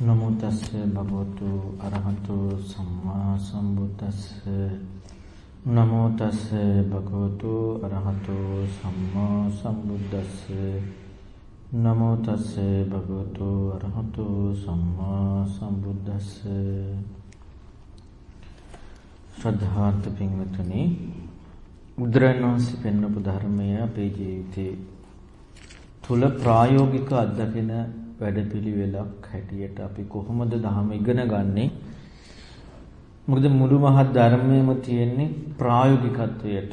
නමෝ තස්ස භගවතු අරහතු සම්මා සම්බුද්දස්ස. නමෝ තස්ස භගවතු අරහතු සම්මා සම්බුද්දස්ස. නමෝ තස්ස භගවතු අරහතු සම්මා සම්බුද්දස්ස. ශ්‍රද්ධාන්ත පින්වතුනි බුදුරණවහන්සේ පෙන්වපු ධර්මය අපේ ජීවිතේ තුල ප්‍රායෝගික අත්දකින වැඩපිළිවෙලක් හැටියට අපි කොහොමද ධර්ම ඉගෙන ගන්නෙ? මොකද මුළු මහත් ධර්මයේම තියෙන්නේ ප්‍රායෝගිකත්වයට.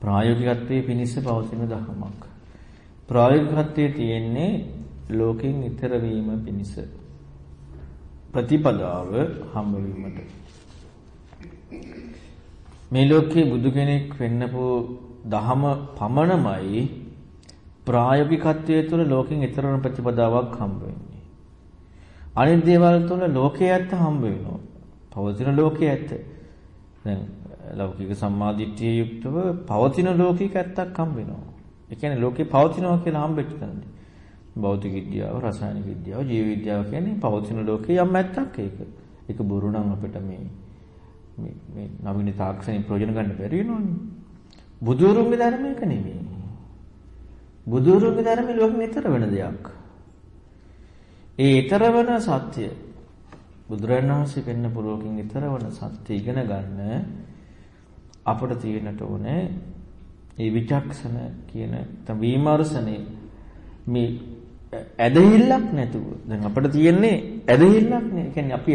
ප්‍රායෝගිකත්වයේ පිනිස්ස පවතින ධර්මයක්. ප්‍රායෝගිකත්වයේ තියෙන්නේ ලෝකෙන් ඈතර වීම පිණිස ප්‍රතිපදාව හම්බ වීමට. මේ ලෝකේ බුදු කෙනෙක් වෙන්නපු දහම පමණමයි ප්‍රායෝගිකත්වයේ තුල ලෝකෙන් ඈතර වන ප්‍රතිපදාවක් හම්බ වෙන්නේ. අනිත් දේවල් තුල ලෝකයේ ඇත්ත හම්බ වෙනවා. පවතින ලෝකයේ ඇත්ත. දැන් ලෞකික සම්මාදිට්ඨිය යුක්තව පවතින ලෝකික ඇත්තක් හම්බ වෙනවා. ඒ කියන්නේ ලෝකේ පවතිනවා කියලා හම්බෙච්ච තැනදී. භෞතික විද්‍යාව, රසායනික විද්‍යාව, ජීව විද්‍යාව කියන්නේ පවතින ලෝකේ යම් ඇත්තක් ඒක. ඒක බොරු නම් අපිට මේ මේ මේ නවීන තාක්ෂණික ප්‍රයෝජන ගන්න බැරි වෙනවනේ. බුදුරුන්ගේ ධර්මයක නෙමෙයි. බුදුරුන්ගේ ධර්මයේ ලෝකෙ ඊතර වෙන දෙයක්. ඒ ඊතර වෙන සත්‍ය බුදුරණවහන්සේ පෙන්න පුරෝකින් ඊතර වෙන සත්‍ය ඉගෙන ගන්න අපට තියෙන්නට ඕනේ මේ විචක්ෂණ කියන තම විමර්ශනේ මේ ඇදහිල්ලක් නැතුව දැන් අපිට තියෙන්නේ ඇදහිල්ලක් නේ. ඒ කියන්නේ අපි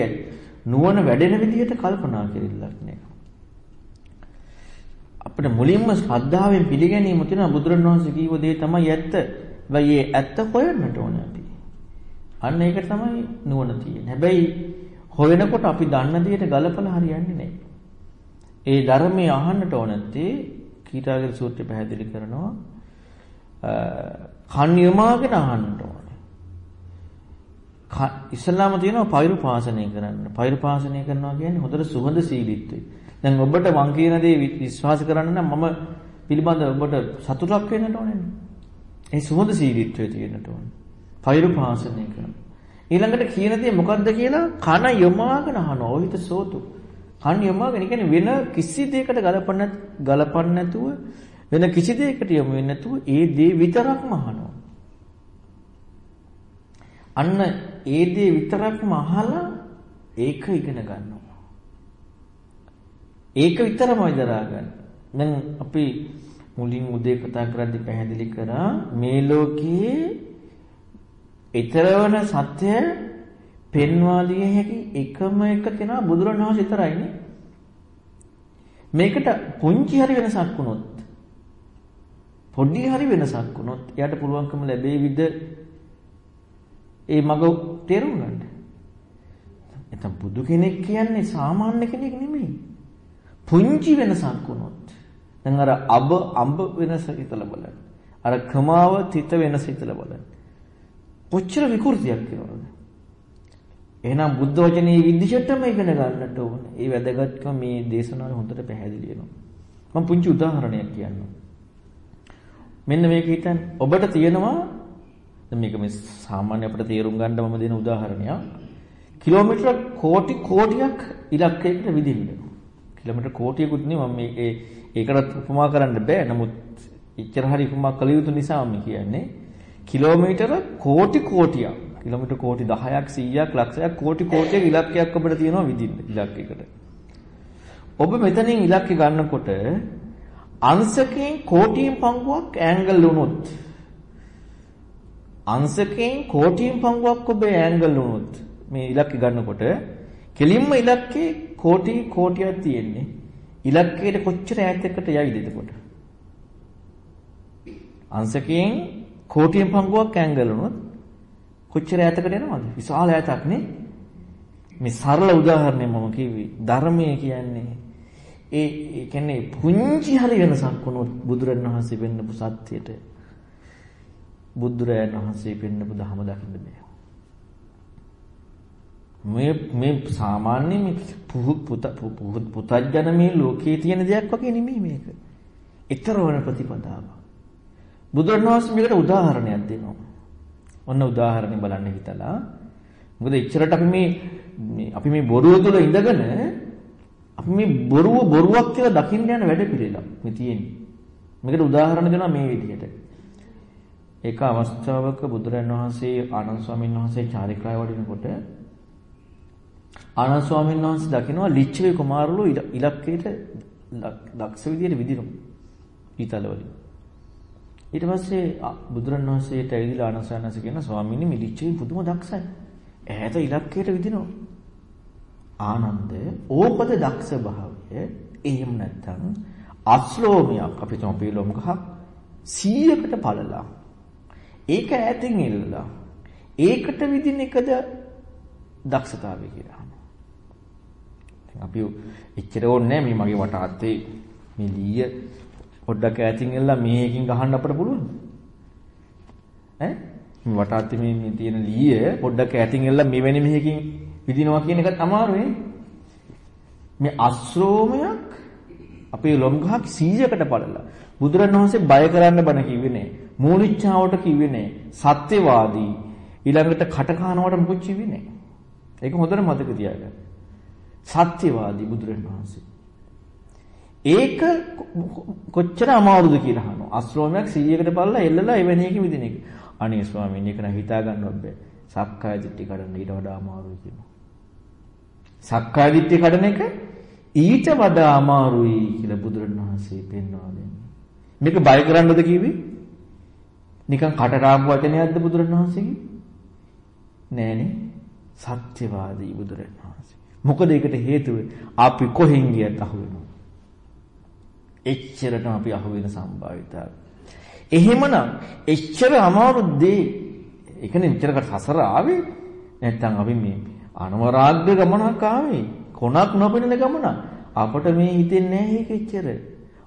නුවණ වැඩෙන විදිහට කල්පනා කරILLක් නේ. අපිට මුලින්ම ශ්‍රද්ධාවෙන් පිළිගැනීම තියෙන බුදුරණවහන්සේ කීව දේ තමයි ඇත්ත. හැබැයි ඒ ඇත්ත හොයන්නට ඕනේ අපි. අන්න ඒක තමයි නුවණ තියෙන්නේ. හැබැයි හොයනකොට අපි දන්න දෙයට ගලපලා හරියන්නේ නැහැ. ඒ ධර්මයේ අහන්නට ඕන නැත්තේ කීටාගර සූත්‍රය පැහැදිලි කරනවා කන් යමාගෙන අහන්නට ඕනේ. ඉස්ලාම තියෙනවා පෛරුපාසනය කරන්න. පෛරුපාසනය කරනවා කියන්නේ හොඳට සුහඳ සීලීත්වය. දැන් ඔබට මං කියන දේ විශ්වාස කරන්න නම් මම පිළිබඳ ඔබට සතුටක් වෙන්නට ඕනේ. ඒ සුහද සීලීත්වයේ තියෙන්නට ඕනේ. පෛරුපාසනය කරන. ඊළඟට කියන දේ මොකද්ද කියලා කන යොමාගෙන අහනවා. ඔහිත සෝතු. කන් යොමාගෙන කියන්නේ වෙන කිසි දෙයකට ගලපන්න ගලපන්න නැතුව වෙන කිසි දෙයකට යොමු වෙන්නේ නැතුව ඒ දේ විතරක්ම අහනවා. අන්න ඒ දේ විතරක්ම අහලා ඒක ඉගෙන ගන්නවා. ඒක විතරමයි දරා ගන්න. දැන් අපි මුලින් උදේ කතා කරද්දී පැහැදිලි කරා මේ ලෝකයේ ඊතරවන සත්‍ය පෙන්වා දිය හැකි එකම එක කෙනා බුදුරණවහන්සේ විතරයිනේ. මේකට පුංචි හරි වෙනසක් වුණොත් පොඩි හරි වෙනසක් වුණොත් එයාට පුළුවන්කම ලැබෙවිද ඒ මග තේරුම් ගන්න. එතන බුදු කෙනෙක් කියන්නේ සාමාන්‍ය කෙනෙක් නෙමෙයි. පුංචි වෙනසක් වුණොත් දැන් අර අබ අඹ වෙනස හිතලා බලන්න. අර කමාව තිත වෙනස හිතලා බලන්න. කොච්චර විකෘතියක් වෙනවද? එහෙනම් බුද්ධ වචනේ විදිහටම ඉගෙන ගන්නට ඕනේ. ඒ වැදගත්කම මේ දේශනාවේ හොඳට පැහැදිලි වෙනවා. මම පුංචි උදාහරණයක් කියන්නම්. මෙන්න මේක හිතන්න. ඔබට තියෙනවා දැන් මේක මේ සාමාන්‍ය අපිට තේරුම් ගන්න මම දෙන උදාහරණයක්. කිලෝමීටර කෝටි කෝටියක් ඉලක්කයකට විදින්න. කිලෝමීටර් කෝටියකුත් නෙවෙයි මම මේ ඒකට උපමා කරන්න බෑ. නමුත් ඉච්චර හරි උපමා කළ යුතු නිසා මම කියන්නේ කිලෝමීටර කෝටි කෝටියක්. කිලෝමීටර් කෝටි 10ක් 100ක් ලක්ෂයක් කෝටි කෝටියක ඉලක්කයක් අපිට තියෙනවා විදින්න ඉලක්කයකට. ඔබ මෙතනින් ඉලක්කය ගන්නකොට අංශකයෙන් කෝටියෙන් පංගුවක් ඇන්ගල් වුණොත් අංශකයෙන් කෝටියෙන් පංගුවක් ඔබ ඇන්ගල් වුණොත් මේ ඉලක්කය ගන්නකොට කෙලින්ම ඉලක්කේ කෝටි කෝටියක් තියෙන්නේ. ඉලක්කයට කොච්චර ඈතකට යයිද එතකොට? අංශකයෙන් කෝටියෙන් පංගුවක් ඇංගල් වුණොත් කොච්චර ඈතකට යනවද? විශාල ඈතක් නේ. මේ සරල උදාහරණය මම කිව්වේ. ධර්මය කියන්නේ ඒ ඒ කියන්නේ පුංචි හරි වෙනසක් වුණොත් බුදුරණවහන්සේ වෙන්නපු සත්‍යයට බුදුරයන් වහන්සේ පෙන්නපු ධහම දකින්න බෑ. මේ මේ සාමාන්‍ය මේ පුතජන මේ ලෝකයේ තියෙන දෙයක් වගේ නෙමෙයි මේක. ඊතර වන ප්‍රතිපදාව. බුදුරණවහන්සේ මේකට උදාහරණයක් දෙනවා. ඔන්න උදාහරණයක් බලන්න හිතලා. මොකද එච්චරට අපි මේ අපි මේ බොරුව තුළ ඉඳගෙන අපි මේ බොරුව බොරුවක් කියලා දකින්න යන වැඩ පිළිලා මේ තියෙන්නේ. මේකට උදාහරණ දෙනවා මේ විදිහට. ඒක අවස්ථාවක බුදුරන් වහන්සේ ආනන්ද ස්වාමීන් වහන්සේ චාරිකාය වඩිනකොට ආනන්ද ස්වාමීන් වහන්සේ දකිනවා ලිච්ඡවි කුමාරලෝ ඉලක්කයට දක්ෂ විදියට විදිනවා. ඊතල වලින්. ඊට පස්සේ බුදුරන් වහන්සේට ඇවිදලා ආනන්ද ස්වාමීන් වහන්සේ කියන ස්වාමීනි මේ ලිච්ඡවි පුදුම දක්ෂයි. ඈත ඉලක්කයට විදිනවා. ආනන්ද ඕපද දක්ෂ භාවය එහෙම නැත්නම් අස්ලෝමියක් අපි තුම පිළොම් ගහක් 100කට පළලා ඒක ඈතින් එල්ලලා ඒකට විදින එකද දක්ෂතාවය කියලා අහනවා. දැන් අපි එච්චර ඕනේ මේ මගේ වට අතේ මේ ලීය පොඩ්ඩක් ඈතින් එල්ලලා මේකින් ගහන්න අපිට පුළුවන්. ඈ මේ වට අතේ මේ තියෙන ලීය පොඩ්ඩක් ඈතින් එල්ලලා මෙවැනි මෙහකින් විදිනවා කියන එකත් අමාරුයි. මේ අස්රෝමයක් අපේ ලොම් ගහක් 100කට පළලා බුදුරණවහන්සේ බය කරන්න බණ කිව්වේ නෑ. මූලිච්ඡාවට කිව්වේ නෑ. සත්‍යවාදී ඊළඟට කටකහනවට මුකුත් කිව්වේ නෑ. ඒක හොඳට මතක තියාගන්න. සත්‍යවාදී බුදුරණවහන්සේ. ඒක කොච්චර අමාරුද කියලා අහනවා. අශ්‍රෝමයක් 100කට පළලා එල්ලලා එවැනි එක විදින එක. අනේ ස්වාමීන් ඒක නම් හිතා ගන්නවත් බෑ. සක්කාය දිට්ඨි කඩන්න ඊට වඩා අමාරුයි කියනවා. සක්කාය දිට්ඨි කඩන එක ඊට වඩා අමාරුයි කියලා බුදුරණවහන්සේ පෙන්වා දෙන්නේ. මේක බය කරන්නද කිව්වේ? නිකන් කටරාම් වචනයක්ද බුදුරණවහන්සේගේ? නෑනේ. සත්‍යවාදී බුදුරණවහන්සේ. මොකද ඒකට හේතුව අපි කොහෙන් ගියත් අහු වෙනවා. එච්චරටම අපි අහු වෙන සම්භාවිතාවය. එහෙමනම් එච්චර අමාරු දේ ඒකනේ මෙච්චරකට සසර ආවේ නැත්තම් අපි මේ අනවරාග්‍ය ගමනක් ආවේ කොනක් නොපෙනෙන ගමන. අපට මේ හිතෙන්නේ නැහැ ඒක එච්චර.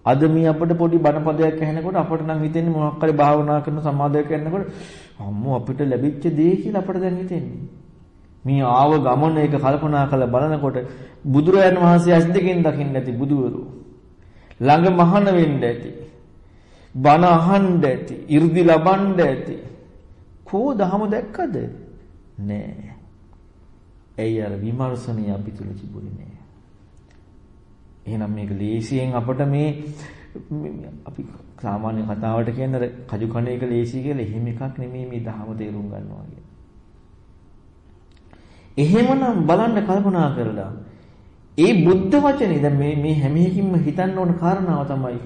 අද මේ අපිට පොඩි බණපදයක් ඇහෙනකොට අපට නම් හිතෙන්නේ මොකක් හරි භාවනා කරන සමාධියක් කරනකොට අම්මෝ අපිට ලැබිච්ච දේ කියලා අපට දැන් හිතෙන්නේ. මේ ආව ගමන එක කල්පනා කරලා බලනකොට බුදුරයන් වහන්සේ ඇස් දෙකෙන් දකින්න ඇති බුදුවරු. ළඟ මහාන වෙන්න ඇති. බණ අහන්න ඇති. 이르දි ලබන්න ඇති. කෝ දහම දැක්කද? නෑ. ඇයි අර විමර්ශනය අපි තුල තිබුණේ නෑ. එහෙනම් මේක ලේසියෙන් අපිට මේ අපි සාමාන්‍ය කතාවට කියන කජු කණ එක ලේසි කියලා එහෙම එකක් නෙමෙයි මේ ධහම තේරුම් ගන්නවා කියන්නේ. එහෙමනම් බලන්න කල්පනා කරලා ඒ බුද්ධ වචනේ දැන් මේ මේ හැම එකකින්ම හිතන්න ඕන කාරණාව තමයි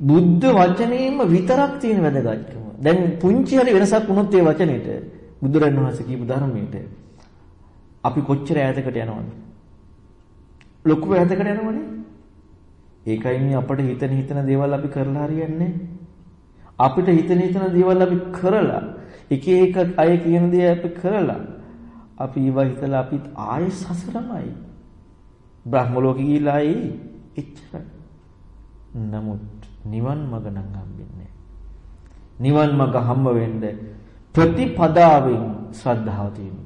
බුද්ධ වචනේම විතරක් තියෙන වැදගත්කම. දැන් පුංචි හරි වෙනසක් වුණොත් ඒ වචනේට බුදුරණවහන්සේ කියපු ධර්මයට අපි කොච්චර ඈතකට යනවද? ලොකු ඈතකට යනවනේ. ඒකයි මේ අපිට හිතන හිතන දේවල් අපි කරලා හරියන්නේ අපිට හිතන හිතන දේවල් අපි කරලා එක එක අය කියන දේ අපි කරලා අපි ඊවා හිතලා අපි ආයෙ සසරමයි බ්‍රහ්ම ලෝකෙ ගිහිලා ආයි එච්චරයි නමුත් නිවන් මඟ නම් හම්බෙන්නේ නිවන් මඟ හම්බ වෙන්න ප්‍රතිපදාවෙන් ශ්‍රද්ධාව තියෙන්න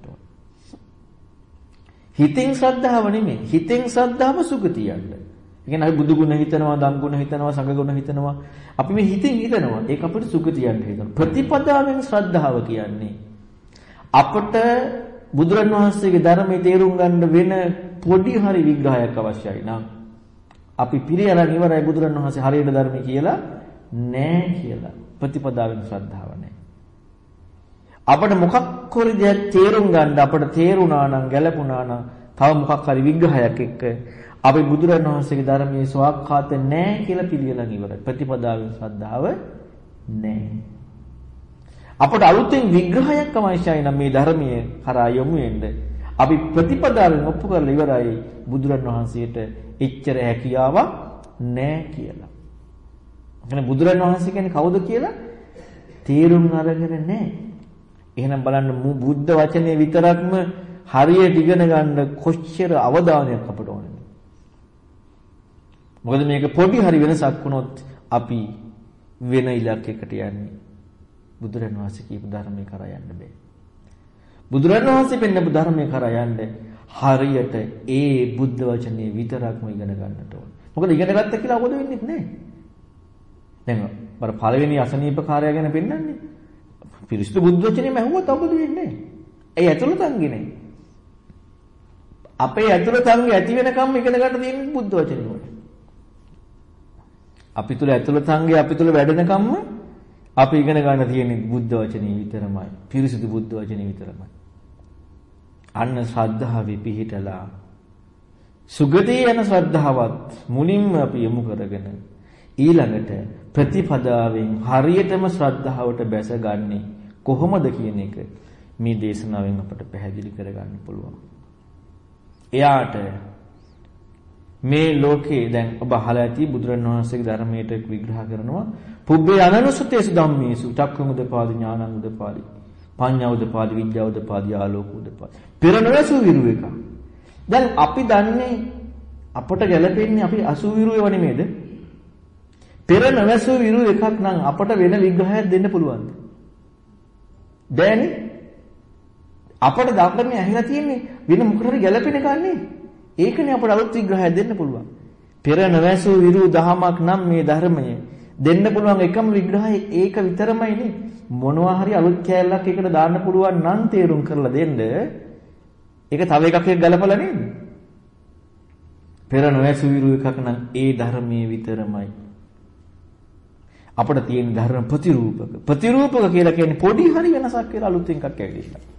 හිතෙන් ශ්‍රද්ධාව නෙමෙයි. හිතෙන් ශ්‍රද්ධාව සුගතියන්න. ඒ කියන්නේ අපි බුදු ගුණ හිතනවා, ධම් ගුණ හිතනවා, සංඝ ගුණ හිතනවා. අපි මේ හිතෙන් හිතනවා. ඒක අපිට සුගතියන්න හිතනවා. ප්‍රතිපදාවෙන් ශ්‍රද්ධාව කියන්නේ අපට බුදුරන් වහන්සේගේ ධර්මයේ තේරුම් ගන්න වෙන පොඩි හරි විග්‍රහයක් අවශ්‍යයි නම් අපි පිළියරන් ඉවරයි බුදුරන් වහන්සේ හරියට ධර්මය කියලා නෑ කියලා. ප්‍රතිපදාවෙන් ශ්‍රද්ධාව නෑ. අපිට මොකක් හරි දෙයක් තේරුම් ගන්න අපිට තේරුණා නම් ගැළපුණා නම් තව මොකක් හරි විග්‍රහයක් එක්ක අපි බුදුරණන් වහන්සේගේ ධර්මයේ ස්වාක්ඛාත නැහැ කියලා පිළිගලන් ඉවරයි. ප්‍රතිපදාවෙන් ශ්‍රද්ධාව නැහැ. අපට අලුතෙන් විග්‍රහයක් අවශ්‍යයි නම් මේ ධර්මයේ කරා යොමු වෙන්න අපි ප්‍රතිපදාවෙන් ඔප්පු කරලා ඉවරයි බුදුරණන් වහන්සේට එච්චර හැකියාවක් නැහැ කියලා. එහෙනම් බුදුරණන් වහන්සේ කියන්නේ කවුද කියලා තේරුම් අරගෙන නැහැ. එහෙනම් බලන්න බුද්ධ වචනේ විතරක්ම හරියට ඉගෙන ගන්න කොච්චර අවධානයක් අපට ඕනද? මොකද මේක පොඩි හරි වෙනසක් වුණොත් අපි වෙන ඉලක්කයකට යන්නේ. බුදුරන් වහන්සේ කියපු ධර්මයේ කරා යන්න බෑ. බුදුරන් වහන්සේ පෙන්නපු ධර්මයේ කරා යන්න හරියට ඒ බුද්ධ වචනේ විතරක්ම ඉගෙන ගන්නට ඕන. මොකද ඉගෙන ගත්ත කියලා අවබෝධ වෙන්නේ නැහැ. දැන් බර පළවෙනි අසනීප කාර්යය ගැන පෙන්නන්නේ. පිරිසිදු බුද්ධ වචනේම ඇහුවත් අවබෝධ වෙන්නේ නැහැ. ඒ ඇතුළතංගේ නේ. අපේ ඇතුළතංගේ ඇති වෙනකම් ඉගෙන ගන්න තියෙන්නේ බුද්ධ වචනේ. අපි තුල ඇතුළතංගේ අපි තුල වැඩෙනකම්ම අපි ඉගෙන ගන්න තියෙන්නේ බුද්ධ වචනේ විතරමයි. පිරිසිදු බුද්ධ වචනේ විතරමයි. අන්න ශ්‍රද්ධාවේ පිහිටලා සුගතිය යන ශ්‍රද්ධාවත් මුලින්ම අපි යොමු කරගෙන ඊළඟට ප්‍රතිපදාවෙන් හරියටම ශ්‍රද්ධාවට බැසගන්නේ කොහොමද කියන එක මේ දේශනාවෙන් අපට පැහැදිලි කරගන්න පුළුවන්. එයාට මේ ලෝකේ දැන් ඔබ අහලා ඇති බුදුරණවහන්සේගේ ධර්මයට විග්‍රහ කරනවා පුබ්බේ අනනුසතේසු ධම්මේසු චක්කුං උදපාදි ඥානං උදපාදි පඤ්ඤා උදපාදි විද්‍යා උදපාදි ආලෝක උදපාදි පෙර නොවසු විරු එක. දැන් අපි දන්නේ අපට ගැළපෙන්නේ අපි අසු විරු ඒව නෙමෙයිද? පෙර නොවසු විරු එකක් නම් අපට වෙන විග්‍රහයක් දෙන්න පුළුවන්ද? බෑනේ. අපට ධර්මයේ ඇහිලා තියෙන්නේ වෙන මොකටද ගැළපෙන කන්නේ? ඒකනේ අපට අලුත් විග්‍රහයක් දෙන්න පුළුවන්. පෙර නොවැසු විරු දහමක් නම් මේ ධර්මය දෙන්න පුළුවන් එකම විග්‍රහය ඒක විතරමයිනේ. මොනවා හරි අලුත් කෑල්ලක් එකට දාන්න පුළුවන් නම් තේරුම් කරලා දෙන්න. ඒක තව එකක් එක්ක ගලපලා නේද? පෙර නොවැසු විරු එකක් නම් ඒ ධර්මයේ විතරමයි. අපිට තියෙන ධර්ම ප්‍රතිරූපක. ප්‍රතිරූපක කියලා කියන්නේ පොඩි හරි වෙනසක් කියලා අලුත් එකක් ඇවිල්ලා.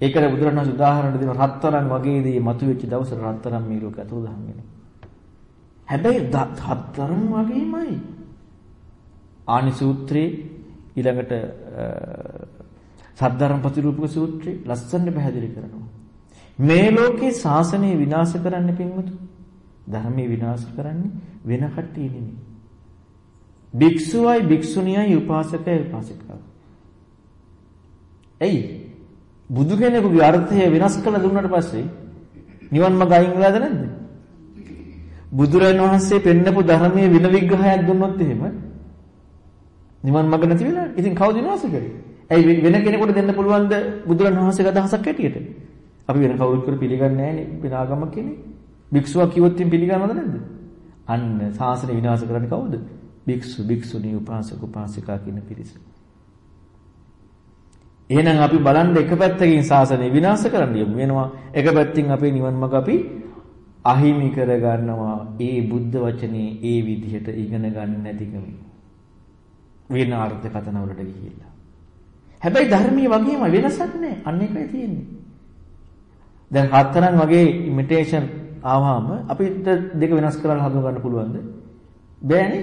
ඒකට බුදුරණන් උදාහරණ දෙන රත්තරන් වගේදී මතුවෙච්ච දවසට රත්තරන් මේ ලෝක ඇතුළු දහම් වෙනවා. හැබැයි රත්තරන් වගේමයි. ආනි සූත්‍රයේ ඊළඟට සද්ධර්ම ප්‍රතිරූපක සූත්‍රයේ ලස්සනට පැහැදිලි කරනවා. මේ ලෝකේ ශාසනය විනාශ කරන්න පින්වතු ධර්මයේ විනාශ කරන්නේ වෙන කට්ටිය නෙමෙයි. භික්ෂුවයි භික්ෂුණියයි උපාසකයි උපාසිකාවයි. එයි බුදු කෙනෙකුගේ අර්ථය වෙනස් කළ දුන්නාට පස්සේ නිවන් මඟ අයින් වෙලාද නැද්ද? බුදුරජාණන් වහන්සේ පෙන්නපු ධර්මයේ වින විග්‍රහයක් දුන්නොත් එහෙම නිවන් මඟ නැති වෙලා. ඉතින් කවුද විනාශ කරේ? ඇයි වෙන කෙනෙකුට දෙන්න පුළුවන්ද බුදුරජාණන් වහන්සේගේ අදහසක් ඇටියට? අපි වෙන කවුරුත් කර පිළිගන්නේ නැහැ නේ වෙන ආගමක් කෙනෙක්. භික්ෂුවක් කිව්වොත් ඉතින් පිළිගන්නවද නැද්ද? අන්න සාසනය විනාශ කරන්නේ කවුද? භික්ෂු භික්ෂුණී උපාසක උපාසිකා කියන පිරිස. එහෙනම් අපි බලන්න එක පැත්තකින් සාසනය විනාශ කරන්න යමු වෙනවා. එක පැත්තකින් අපේ නිවන් මඟ අපි අහිමි කර ගන්නවා. ඒ බුද්ධ වචනේ ඒ විදිහට ඉගෙන ගන්න නැතිකම. වෙන අර්ථ කතන වලට ගිහිල්ලා. හැබැයි ධර්මයේ වගේම වෙනසක් නැහැ. අන්න එකයි තියෙන්නේ. දැන් හතරන් වගේ ඉමිටේෂන් ආවම අපිට දෙක වෙනස් කරලා හඳුන ගන්න පුළුවන්ද? බෑනේ.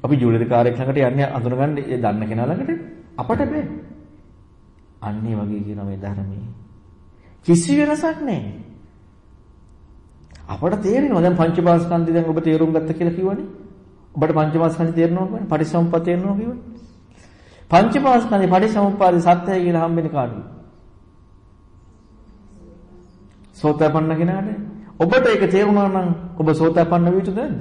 අපි ජුවලරි කාර්යයක් ළඟට යන්නේ අඳුනගන්න ඒ දන්න කෙනා ළඟට අපට බෑ. අන්නේ වගේ කියන මේ ධර්මයේ කිසි වෙනසක් නැහැ. අපට තේරෙනවා දැන් පංචපාස්කන්ධය දැන් ඔබ තේරුම් ගත්ත කියලා කිව්වනේ. ඔබට පංචපාස්කන්ධය තේරෙනවා කියන්නේ පටිසමුප්පාද තේරෙනවා කිව්වනේ. පංචපාස්කන්ධය පටිසමුප්පාද සත්‍යය කියලා හම්බෙන්නේ කාටද? සෝතාපන්න කෙනාට. ඔබට ඒක තේරුණා නම් ඔබ සෝතාපන්න වෙ යුතුද නැද්ද?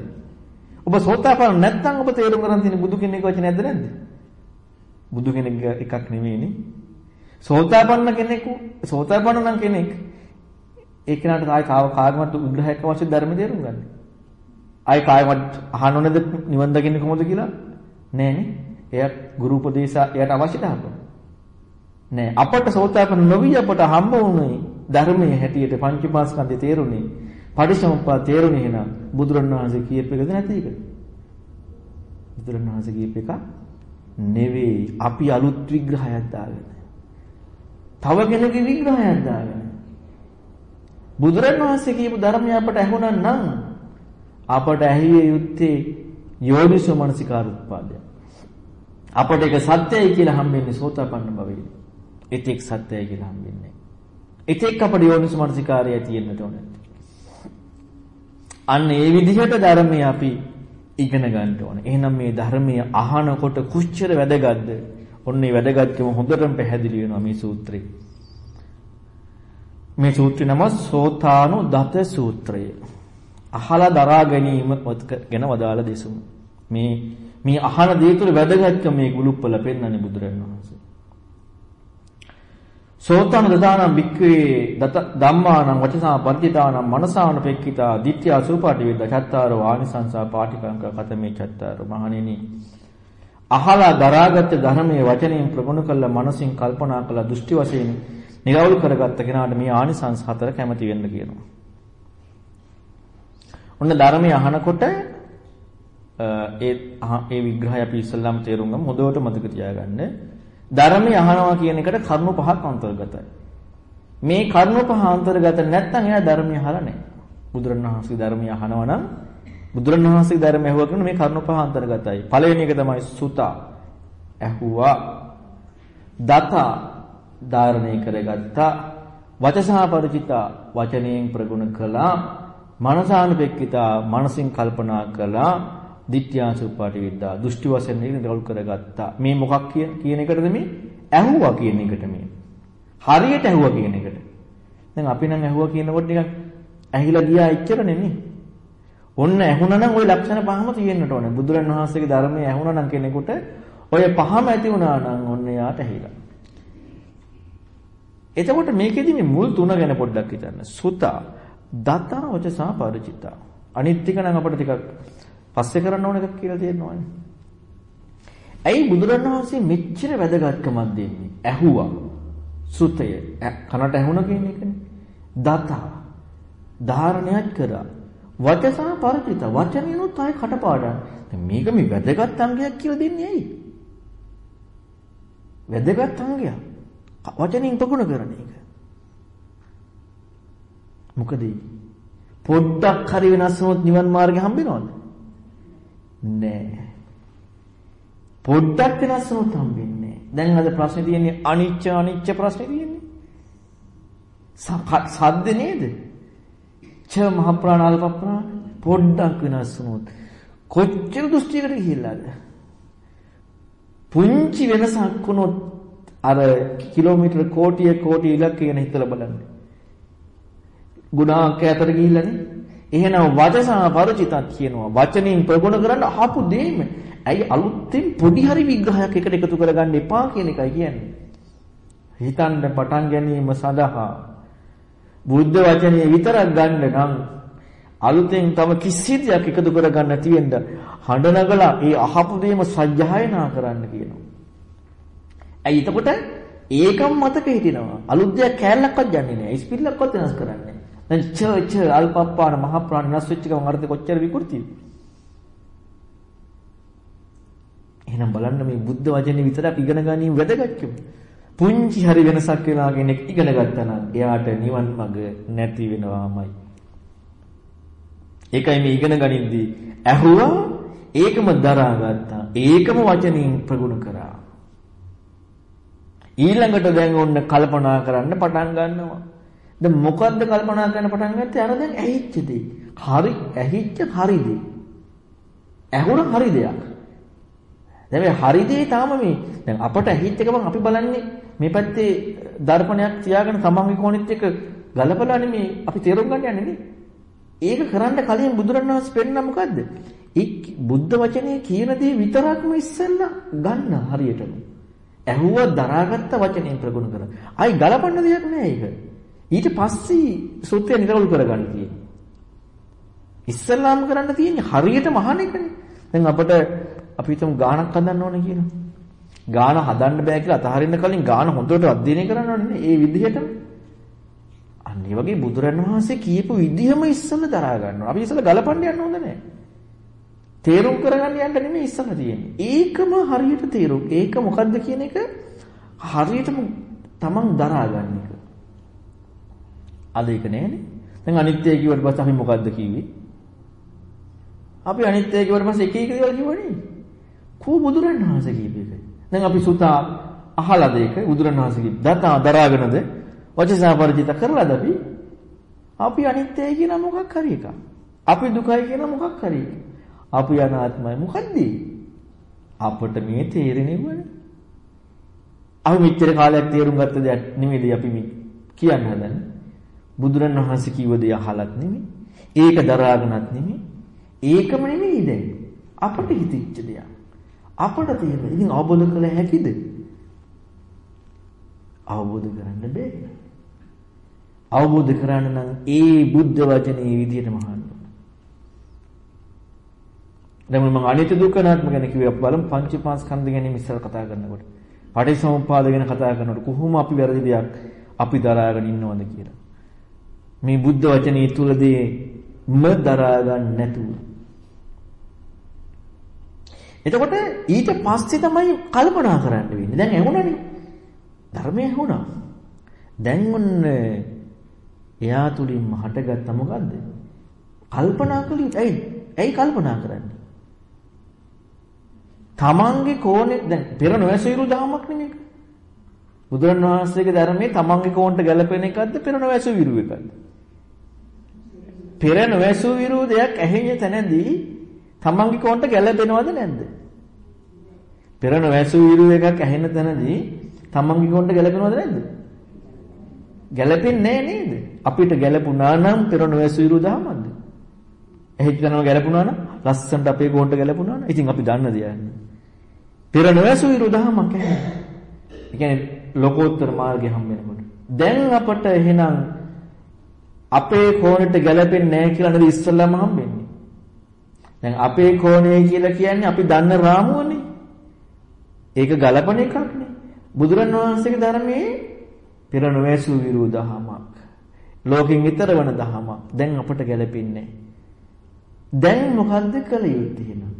ඔබ සෝතාපන්න නැත්නම් ඔබ තේරුම් ගන්න තියෙන බුදු කෙනෙක් වචනේ නැද්ද නැද්ද? බුදු කෙනෙක් එකක් නෙවෙයිනේ. සෝතාපන්න කෙනෙකු සෝතාපන්න නම් කෙනෙක් ඒ කෙනාට ආයි කාව කාගමත් විග්‍රහයක් අවශ්‍ය ධර්ම තේරුම් ගන්න. ආයි කායවත් අහන්න ඕනේද නිවන් දකින්නේ කොහොමද කියලා? නෑනේ. එයා ගුරු උපදේශ එයාට අවශ්‍ය තාම. නෑ අපට සෝතාපන්න නොවි අපට හම්බ වුණේ ධර්මයේ හැටියට පංචමාස්කන්ධය තේරුණේ. පටිච්චසමුප්පාද තේරුණේ එහෙනම් බුදුරණවහන්සේ කියප එකද නැති එකද? බුදුරණවහන්සේ කියප එක නෙවෙයි අපි අලුත් විග්‍රහයක් දාගෙන. තව කෙනෙකුගේ විග්‍රහයක් දාගෙන. බුදුරණවහන්සේ කියපු ධර්මය අපට ඇහුණා නම් අපට ඇහිවිය යුත්තේ යෝනිසෝ මනසිකාර උත්පාදය. අපට ඒක සත්‍යයි කියලා හම්බෙන්නේ සෝතාපන්න භවයේ. ඒතෙක් සත්‍යයි කියලා හම්බෙන්නේ. ඒතෙක් අපට යෝනිසෝ මනසිකාරය තියෙන්නට ඕනේ. අන්න ඒ විදිහට ධර්මය අපි ඉගෙන ගන්න ඕනේ. එහෙනම් මේ ධර්මය අහනකොට කුච්චර වැදගත්ද? ඔන්නේ වැදගත්කම හොඳටම පැහැදිලි වෙනවා මේ සූත්‍රේ. මේ සූත්‍රේ නම සෝතානු දත සූත්‍රය. අහලා දරා ගැනීම ගැන වදාළ දෙසුම. මේ මේ අහන දේ තුළ වැදගත්කම මේ ගුලුප්පල පෙන්වන්නේ බුදුරණවහන්සේ. සෝතන දදානම් වික්කේ දත ධම්මානම් වචසා පරිත්‍යානම් මනසාන පෙක්කිතා ditthiya සූපාටි වේද චත්තාරෝ ආනිසංසා පාටිකංක කතමේ චත්තාරෝ මහණෙනි අහලා දරාගත් ධර්මයේ වචනයෙන් ප්‍රගුණ කළ මනසින් කල්පනා කළ දෘෂ්ටි වශයෙන් නිරවුල් කරගත්ත කෙනාට මේ ආනිසංස හතර කැමති වෙන්න කියනවා. ඔන්න ධර්මය අහනකොට ඒ ඒ විග්‍රහය අපි ඉස්සල්ලාම තේරුම් ගමු හොඳට මතක තියාගන්න. ධර්මය අහනවා කියන එකට කරුණු පහක් අන්තර්ගතයි. මේ කරුණු පහ අන්තර්ගත නැත්නම් එයා ධර්මය අහලා නැහැ. බුදුරණවහන්සේගේ ධර්මය අහනවා නම් බුදුරණවහන්සේගේ ධර්මය ඇහුවා කියන මේ කරුණු පහ අන්තර්ගතයි. පළවෙනි එක තමයි සුතා ඇහුවා. දතා ධාරණය කරගත්තා. වචසා පරිචිතා වචනයෙන් ප්‍රගුණ කළා. මනසානුපෙක්කිතා මනසින් කල්පනා කළා. දිට්ඨ්‍යාසුප්පාටි විද්දා දෘෂ්ටි වශයෙන් නිරවුල් කරගත්තා. මේ මොකක් කියන එකටද මේ ඇහුවා කියන එකට මේ. හරියට ඇහුවා කියන එකට. දැන් අපි නම් ඇහුවා කියනකොට නිකන් ඇහිලා ගියා එච්චර නෙමෙයි. ඔන්න ඇහුණා නම් ওই ලක්ෂණ පහම තියෙන්නට ඕනේ. බුදුරණවහන්සේගේ ධර්මයේ ඇහුණා නම් කෙනෙකුට ඔය පහම ඇති වුණා නම් ඔන්න යාට ඇහිලා. එතකොට මේකෙදි මේ මුල් තුන ගැන පොඩ්ඩක් හිතන්න. සුතා, දතා, වචසා, පරිචිතා. අනිත් ටික නම් අපිට ටිකක් පස්සේ කරන්න ඕන එකක් කියලා තියෙනවානේ. ඇයි බුදුරණවහන්සේ මෙච්චර වැදගත්කමක් දෙන්නේ? ඇහුවා. සුතය කනට ඇහුණ කියන එකනේ. දතා ධාරණයක් කරා. වචසා පරිචිත වචනිනුත් ආයි කටපාඩම්. දැන් මේක මේ වැදගත් අංගයක් කියලා දෙන්නේ ඇයි? වැදගත් අංගයක්. වචනින් ප්‍රගුණ කරන එක. මොකද පොඩ්ඩක් හරි වෙනස් වුණොත් නිවන් මාර්ගය හම්බෙනවද? නෑ. පොඩ්ඩක් වෙනස් වුණොත් හම්බෙන්නේ නෑ. දැන් අද ප්‍රශ්නේ තියෙන්නේ අනිච්ච අනිච්ච ප්‍රශ්නේ තියෙන්නේ. සද්ද නේද? ච මහ ප්‍රාණ අල්ප ප්‍රාණ පොඩ්ඩක් වෙනස් වුණොත් කොච්චර දෘෂ්ටියකට ගිහිල්ලාද? පුංචි වෙනසක් වුණොත් අර කිලෝමීටර කෝටිය කෝටි ඉලක්ක ගැන හිතලා බලන්න. ගුණාංක අතර ගිහිල්ලානේ. එහෙනම් වචසා පරිචිතත් කියනවා. වචනෙන් ප්‍රගුණ කරන්න අහපු දෙයින් ඇයි අලුතෙන් පොඩි හරි විග්‍රහයක් එකට එකතු කරගන්න එපා කියන එකයි කියන්නේ. හිතන්න පටන් ගැනීම සඳහා බුද්ධ වචනේ විතරක් ගන්න නම් අලුතෙන් තම කිසි දෙයක් එකතු කරගන්න තියෙන්න හඬ නගලා ඒ අහපු දෙයම සජ්ජායනා කරන්න කියනවා. ඇයි එතකොට ඒකම මතක හිටිනවා. අලුත් දෙයක් කෑල්ලක්වත් යන්නේ නැහැ. ඉස්පිල්ලක්වත් වෙනස් කරන්නේ නැහැ. දැන් ච ච අල්පප්පාන මහ ප්‍රාණ වෙනස් වෙච්ච ගමන් අර්ථ කොච්චර විකෘතිද? එහෙනම් බලන්න මේ බුද්ධ වචනේ විතරක් ඉගෙන ගැනීම වැදගත්කම. පුංචි හරි වෙනසක් වෙනවා කෙනෙක් ඉගෙන ගත්තා නම් එයාට නිවන් මඟ නැති වෙනවාමයි. ඒකයි මේ ඉගෙන ගනිද්දී ඇහුවා ඒකම දරාගත්තා. ඒකම වචනින් ප්‍රගුණ කරා. ඊළඟට දැන් ඔන්න කල්පනා කරන්න පටන් ගන්නවා. දැන් මොකද්ද කල්පනා කරන්න පටන් ගත්තේ? අර දැන් ඇහිච්ච දේ. හරි ඇහිච්ච හරි දේ. ඇහුණ හරි දෙයක්. දැන් මේ හරි දේ තාම මේ දැන් අපට ඇහිච්ච ගමන් අපි බලන්නේ මේ පැත්තේ දර්පණයක් තියාගෙන තමන්ගේ කෝණෙත් එක්ක ගලපලානේ මේ අපි තේරුම් ගන්න යන්නේ නේ. ඒක කරන්න කලින් බුදුරණවහන්සේ පෙන්න මොකද්ද? බුද්ධ වචනේ කියන දේ විතරක්ම ඉස්සෙල්ලා ගන්න හරියටම. ඇහුවා දරාගත්ත වචනේ ප්‍රගුණ කර. ආයි ගලපන්න දෙයක් නෑ ඒක. ඊට පස්සේ සූත්‍රය නිරවුල් කරගන්න තියෙන්නේ. ඉස්සල්ලාම කරන්න තියෙන්නේ හරියටම අහන එකනේ. දැන් අපිට අපි හිතමු ගානක් හදන්න ඕනේ කියලා. ගාන හදන්න බෑ කියලා අතහරින්න කලින් ගාන හොඳට අධ්‍යයනය කරන්න ඕනේ ඒ විදිහටම. අන්න ඒ වගේ බුදුරන් වහන්සේ කියපු විදිහම ඉස්සෙල්ලා දරා ගන්නවා. අපි ඉස්සෙල්ලා ගලපන්න යන්න හොඳ නෑ. තේරුම් කරගන්න යන්න නෙමෙයි ඉස්සෙල්ලා තියෙන්නේ. ඒකම හරියට තේරුම්. ඒක මොකද්ද කියන එක හරියටම තමන් දරා ගන්න එක. අද ඒක නෑනේ. දැන් අනිත්‍ය කිව්වට පස්සේ අපි මොකද්ද කිව්වේ? අපි අනිත්‍ය කිව්වට පස්සේ එක එක දේවල් කිව්වනේ. කෝ බුදුරණවහන්සේ කියපේක. දැන් අපි සුතා අහලාද ඒක බුදුරණවහන්සේ කිව්ව. දතා දරාගෙනද වචසා පරිචිත කරලාද අපි? අපි අනිත්‍යයි කියන මොකක් හරි එකක්. අපි දුකයි කියන මොකක් හරි එකක්. අපි අනාත්මයි මොකද්ද? අපට මේ තේරෙන්නේ වනේ. අපි මෙච්චර කාලයක් තේරුම් ගත්ත දෙයක් නෙමෙයිද අපි මේ කියන්න හදන්නේ. බුදුරණවහන්සේ කිව්ව දේ අහලත් නෙමෙයි. ඒක දරාගෙනත් නෙමෙයි. ඒකම නෙමෙයි දැන්. අපට හිතෙච්ච දෙයක්. අපට තියෙන. ඉතින් අවබෝධ කළ හැකිද? අවබෝධ කරන්න බෑ. අවබෝධ කරන්න නම් ඒ බුද්ධ වචනේ විදිහටම අහන්න. දැන් මම අනිත්‍ය දුක්ඛ අනාත්ම ගැන කිව්වේ බලමු පංචපාස්කන්ධ ගැන ඉස්සර කතා කරනකොට. පටිච්චසමුප්පාද ගැන කතා කරනකොට කොහොම අපි වැරදි දෙයක් අපි දරාගෙන ඉන්නවද කියලා. මේ බුද්ධ වචනේ තුලදී ම දරා ගන්න නැතුව. එතකොට ඊට පස්සේ තමයි කල්පනා කරන්න වෙන්නේ. දැන් ඇහුණනේ. ධර්මය ඇහුණා. දැන් ඔන්න එයා තුලින්ම හටගත්ත මොකද්ද? කල්පනා කළේ ඇයි? ඇයි කල්පනා කරන්නේ? තමන්ගේ කෝණේ දැන් පෙර නොඇසීරු දහමක් නෙමෙයි. බුදුරන් වහන්සේගේ ධර්මයේ තමන්ගේ කෝණට ගැලපෙන එකක්ද පෙර නොඇසීරු එකක්ද? පෙර නොඇසීරු දෙයක් ඇහෙන්නේ තැනදී තමන්ගේ කෝණට ගැලපෙනවද නැද්ද? පෙර නොඇසීරු එකක් ඇහෙන තැනදී තමන්ගේ කෝණට ගැලපෙනවද නැද්ද? ගැලපෙන්නේ නේද? අපිට ගැලපුණා නම් පෙර නොඇසීරු දහමක්ද? එහෙත් කරනවා ගැලපුණා නම් ලස්සනට අපේ කෝණට ගැලපුණා නම් ඉතින් අපි දන්න දෙයක්. පෙර නොඇසු විරු දහමක් ඇහෙන. ඒ කියන්නේ ලෝකෝත්තර මාර්ගය හම් වෙනකොට. දැන් අපට එහෙනම් අපේ කෝණයට ගැලපෙන්නේ නැහැ කියලා නේද ඉස්සල්ලාම හම්බෙන්නේ. දැන් අපේ කෝණය කියලා කියන්නේ අපි දන්න රාමුවනේ. ඒක ගලපන එකක් නේ. බුදුරන් වහන්සේගේ ධර්මයේ පෙර නොඇසු විරු දහමක්. ලෝකෙන් ඈතර වන දහමක්. දැන් අපට ගැලපෙන්නේ දැන් මොකද්ද කළ යුත්තේ එහෙනම්?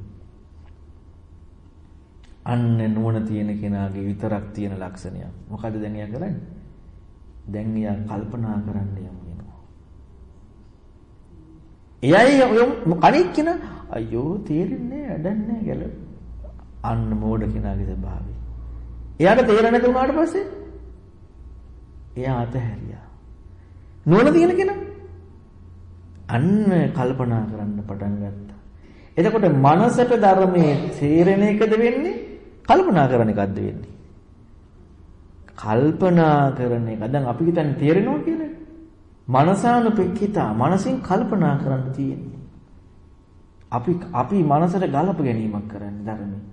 අන්න නුවණ තියෙන කෙනාගේ විතරක් තියෙන ලක්ෂණයක්. මොකද දැන් එයා කරන්නේ? දැන් එයා කල්පනා කරන්න යමු වෙනවා. එයයි අනික් කෙනා අයියෝ තේරෙන්නේ වැඩන්නේ ගැල. අන්න මෝඩ කෙනාගේ ස්වභාවය. එයාට තේරෙන්නේ නැති වුණාට පස්සේ එයා අතහැරියා. නුවණ තියෙන කෙනා අන්න කල්පනා කරන්න පටන් ගත්තා. එතකොට මනසට ධර්මයේ තේරෙන එකද වෙන්නේ කල්පනා කරන එකක්ද වෙන්නේ? කල්පනා කරන එක. දැන් අපි හිතන්නේ තේරෙනවා කියලා. මනසානුපෙක්කිතා මනසින් කල්පනා කරන්න තියෙන්නේ. අපි අපි මනසට ගලප ගැනීමක් කරන්නේ ධර්මයේ.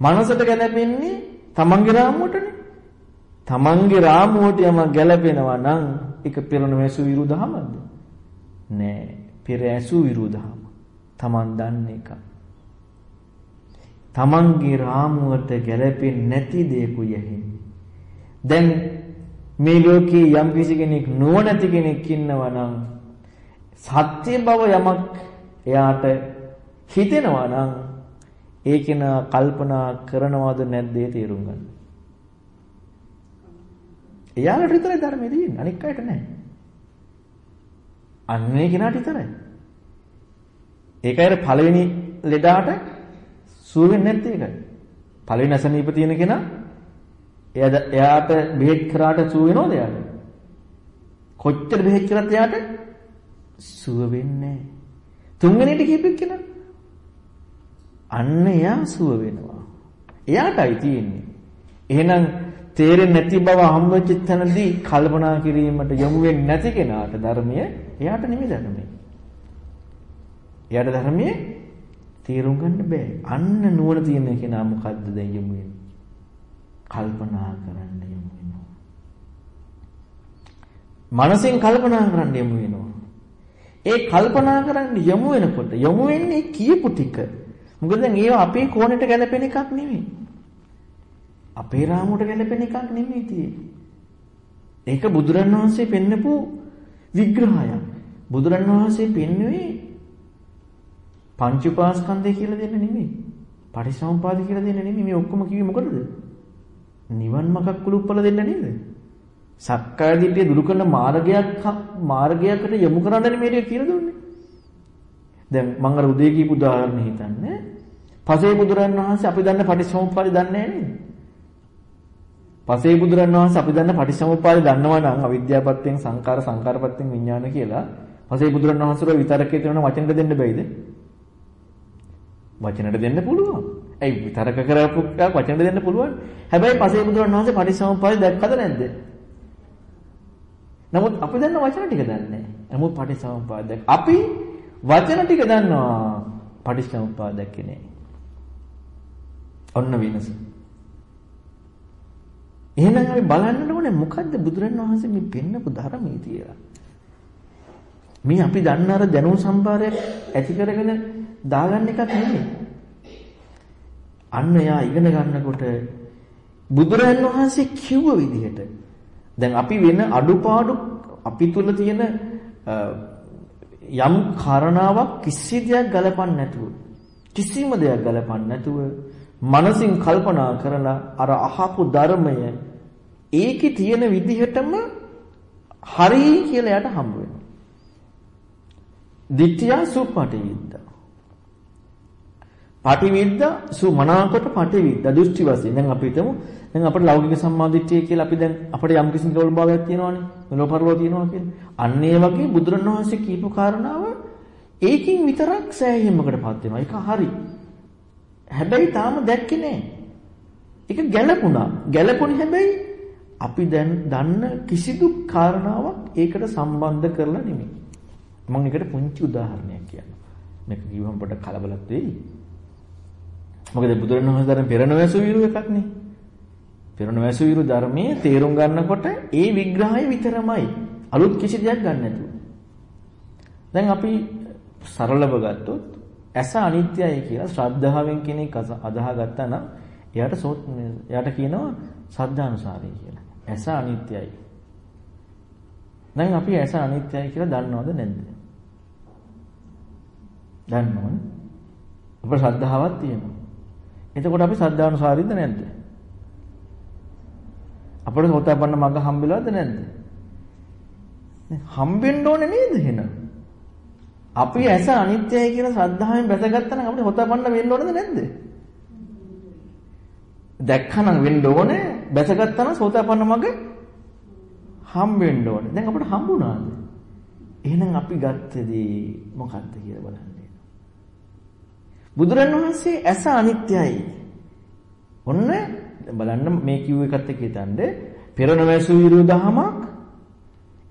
මනසට ගැලපෙන්නේ තමන්ගේ රාමුවටනේ. තමන්ගේ රාමුවට යම ගැලපෙනවා නම් ඒක පෙරණ වැසු විරුදහමද? නෑ. පෙර ඇසු විරුදහම. තමන් දන්න එකක්. තමන්ගේ රාමුවට ගැලපෙන්නේ නැති දේකුයි ඇහෙන්නේ. දැන් මේ ලෝකේ යම් කිසි කෙනෙක් නුවණැති කෙනෙක් ඉන්නවා නම් සත්‍ය බව යමක් එයාට හිතෙනවා නම් ඒක නා කල්පනා කරනවද නැද්ද ඒ තේරුම් ගන්න. එයාලට විතරයි ධර්මයේ තියෙන්නේ අනික් අයට නැහැ. අන්නේ කෙනාට විතරයි. ඒකයි පළවෙනි ලෙඩාට සුව වෙන්නේ නැත්තේ ඒකයි. පළවෙනි අසනීප තියෙන කෙනා එයා එයාට බෙහෙත් කරාට සුව වෙනවද එයාට? කොච්චර බෙහෙත් කරත් එයාට සුව වෙන්නේ නැහැ. තුන්වෙනිට කියපෙක් කෙනා අන්න එයා සුව වෙනවා. එයාටයි තියෙන්නේ. එහෙනම් තේරෙන්නේ නැති බව හම්බෙච්ච තැනදී කල්පනා කිරීමට යොමු වෙන්නේ නැති කෙනාට ධර්මය එයාට නෙමෙයි ධර්මය. එයාට ධර්මයේ තේරුම් ගන්න බෑ. අන්න නුවණ තියෙන කෙනා මොකද්ද දැන් යමු වෙන්නේ? කල්පනා කරන්න යමු වෙනවා. මනසෙන් කල්පනා කරන්න යමු වෙනවා. ඒ කල්පනා කරන්න යමු වෙනකොට යමු වෙන්නේ කියපු ටික. මොකද දැන් ඒවා අපේ කෝණයට ගැලපෙන එකක් නෙමෙයි. අපේ රාමුවට ගැලපෙන එකක් නෙමෙයි තියෙන්නේ. ඒක බුදුරණවහන්සේ පෙන්නපු විග්‍රහයක්. බුදුරණවහන්සේ පෙන්වුවේ පංච උපාස්කන්ධය කියලා දෙන්න නෙමෙයි. පටිසමුපාද කියලා දෙන්න නෙමෙයි. මේ ඔක්කොම කිව්වේ මොකටද? නිවන් මගක් කුළුප්පල දෙන්න නේද? සක්කාය දිට්ඨිය දුරු කරන මාර්ගයක් මාර්ගයකට යොමු කරන්න මේක කියලා දුන්නේ. දැන් මම අර උදේ කියපු උදාහරණ හිතන්නේ. පසේ බුදුරන් වහන්සේ අපි දන්න පටිසමුපාද දන්නේ නැහැ නේද? පසේ බුදුරන් වහන්සේ අපි දන්න පටිසමුපාද දන්නවා නම් අවිද්‍යාවපත්යෙන් සංකාර සංකාරපත්යෙන් විඥාන කියලා පසේ බුදුරන් වහන්සේට විතරකේ තියෙන වචනෙට දෙන්න බැයිද? වචනට දෙන්න පුළුවන්. ඇයි විතරක කරපු එකක් වචනට දෙන්න පුළුවන්. හැබැයි පසේ බුදුරන් වහන්සේ පටිච්චසමුප්පාදය දැක්කද නැද්ද? නමුත් අපි දන්න වචන ටික දන්නේ නැහැ. නමුත් පටිච්චසමුප්පාද දැක්. අපි වචන ටික දන්නවා. පටිච්චසමුප්පාද දැක්කේ නැහැ. ඔන්න වෙනස. එහෙනම් අපි බලන්න ඕනේ මොකද්ද බුදුරන් වහන්සේ මේ පෙන්නපු ධර්මයේ තියලා. මේ අපි දන්න අර දැනුම් සම්භාරයක් ඇති කරගෙන දාගන්න එකක් නෙමෙයි. අන්න එයා ඉගෙන ගන්නකොට බුදුරන් වහන්සේ කිව්ව විදිහට දැන් අපි වෙන අඩුපාඩු අපි තුල තියෙන යම් කාරණාවක් කිසි දෙයක් ගලපන්නේ නැතුව කිසිම දෙයක් ගලපන්නේ නැතුව මනසින් කල්පනා කරලා අර අහපු ධර්මය ඒකේ තියෙන විදිහටම හරි කියලා යට හම්බ වෙනවා. ditthya supatividda. පටිවිද්දා සුමනාකොට පටිවිද්දා දෘෂ්ටි වශයෙන්. දැන් අපි හිතමු දැන් අපිට ලෞකික සම්මාදිට්ඨිය කියලා අපි දැන් අපිට යම් කිසි නිරෝධ භාවයක් තියෙනවානේ. මෙලොපරලෝ තියෙනවා කියන්නේ. අන්න ඒ වගේ බුදුරණවහන්සේ කියපු කාරණාව ඒකින් විතරක් සෑහීමකටපත් වෙනවා. ඒක හරි. හැබැයි තාම දැක්කේ නෑ. ඒක ගැළපුණා. ගැළපුණේ හැබැයි අපි දැන් දන්න කිසිදු කාරණාවක් ඒකට සම්බන්ධ කරලා නෙමෙයි. මම ඒකට පුංචි උදාහරණයක් කියන්නම්. මේක කිව්වම පොඩ්ඩක් කලබලක් වෙයි. මොකද බුදුරණවහන්සේ ධර්ම පෙරණවැසු විරු එකක් නේ. පෙරණවැසු විරු ධර්මයේ තේරුම් ගන්නකොට ඒ විග්‍රහය විතරමයි. අලුත් කිසි දෙයක් ගන්න නැතුව. දැන් අපි සරලව ගත්තොත් ඇස අනිත්‍යයි කියලා ශ්‍රද්ධාවෙන් කෙනෙක් අදහා ගත්තා නම් එයාට සෝත් එයාට කියනවා සද්ධානුසාරී කියලා. ඇස අනිත්‍යයි. දැන් අපි ඇස අනිත්‍යයි කියලා දන්නවද නැද්ද? දන්නවනේ. අපේ ශ්‍රද්ධාවක් තියෙනවා. එතකොට අපි සද්ධානුසාරීද නැද්ද? අපිට සෝතාපන්න මඟ හම්බෙලාද නැද්ද? හම්බෙන්න ඕනේ නේද එහෙනම්? අපි ඇස අනිත්‍යයි කියන ශ්‍රද්ධාවෙන් බැසගත්තා නම් අපිට සෝතාපන්න වෙන්න ඕනද නැද්ද? දැක්කනම් වෙන්න ඕනේ බැසගත්තා නම් සෝතාපන්න මඟ හම්බෙන්න ඕනේ. දැන් අපිට හම්බුණාද? එහෙනම් අපි ගත්තදී මොකක්ද කියලා බලන්න. බුදුරණවහන්සේ ඇස අනිත්‍යයි. ඔන්න බලන්න මේ කිව්ව එකත් එක්ක හිතන්නේ පෙරණවැසු විරු දහමක්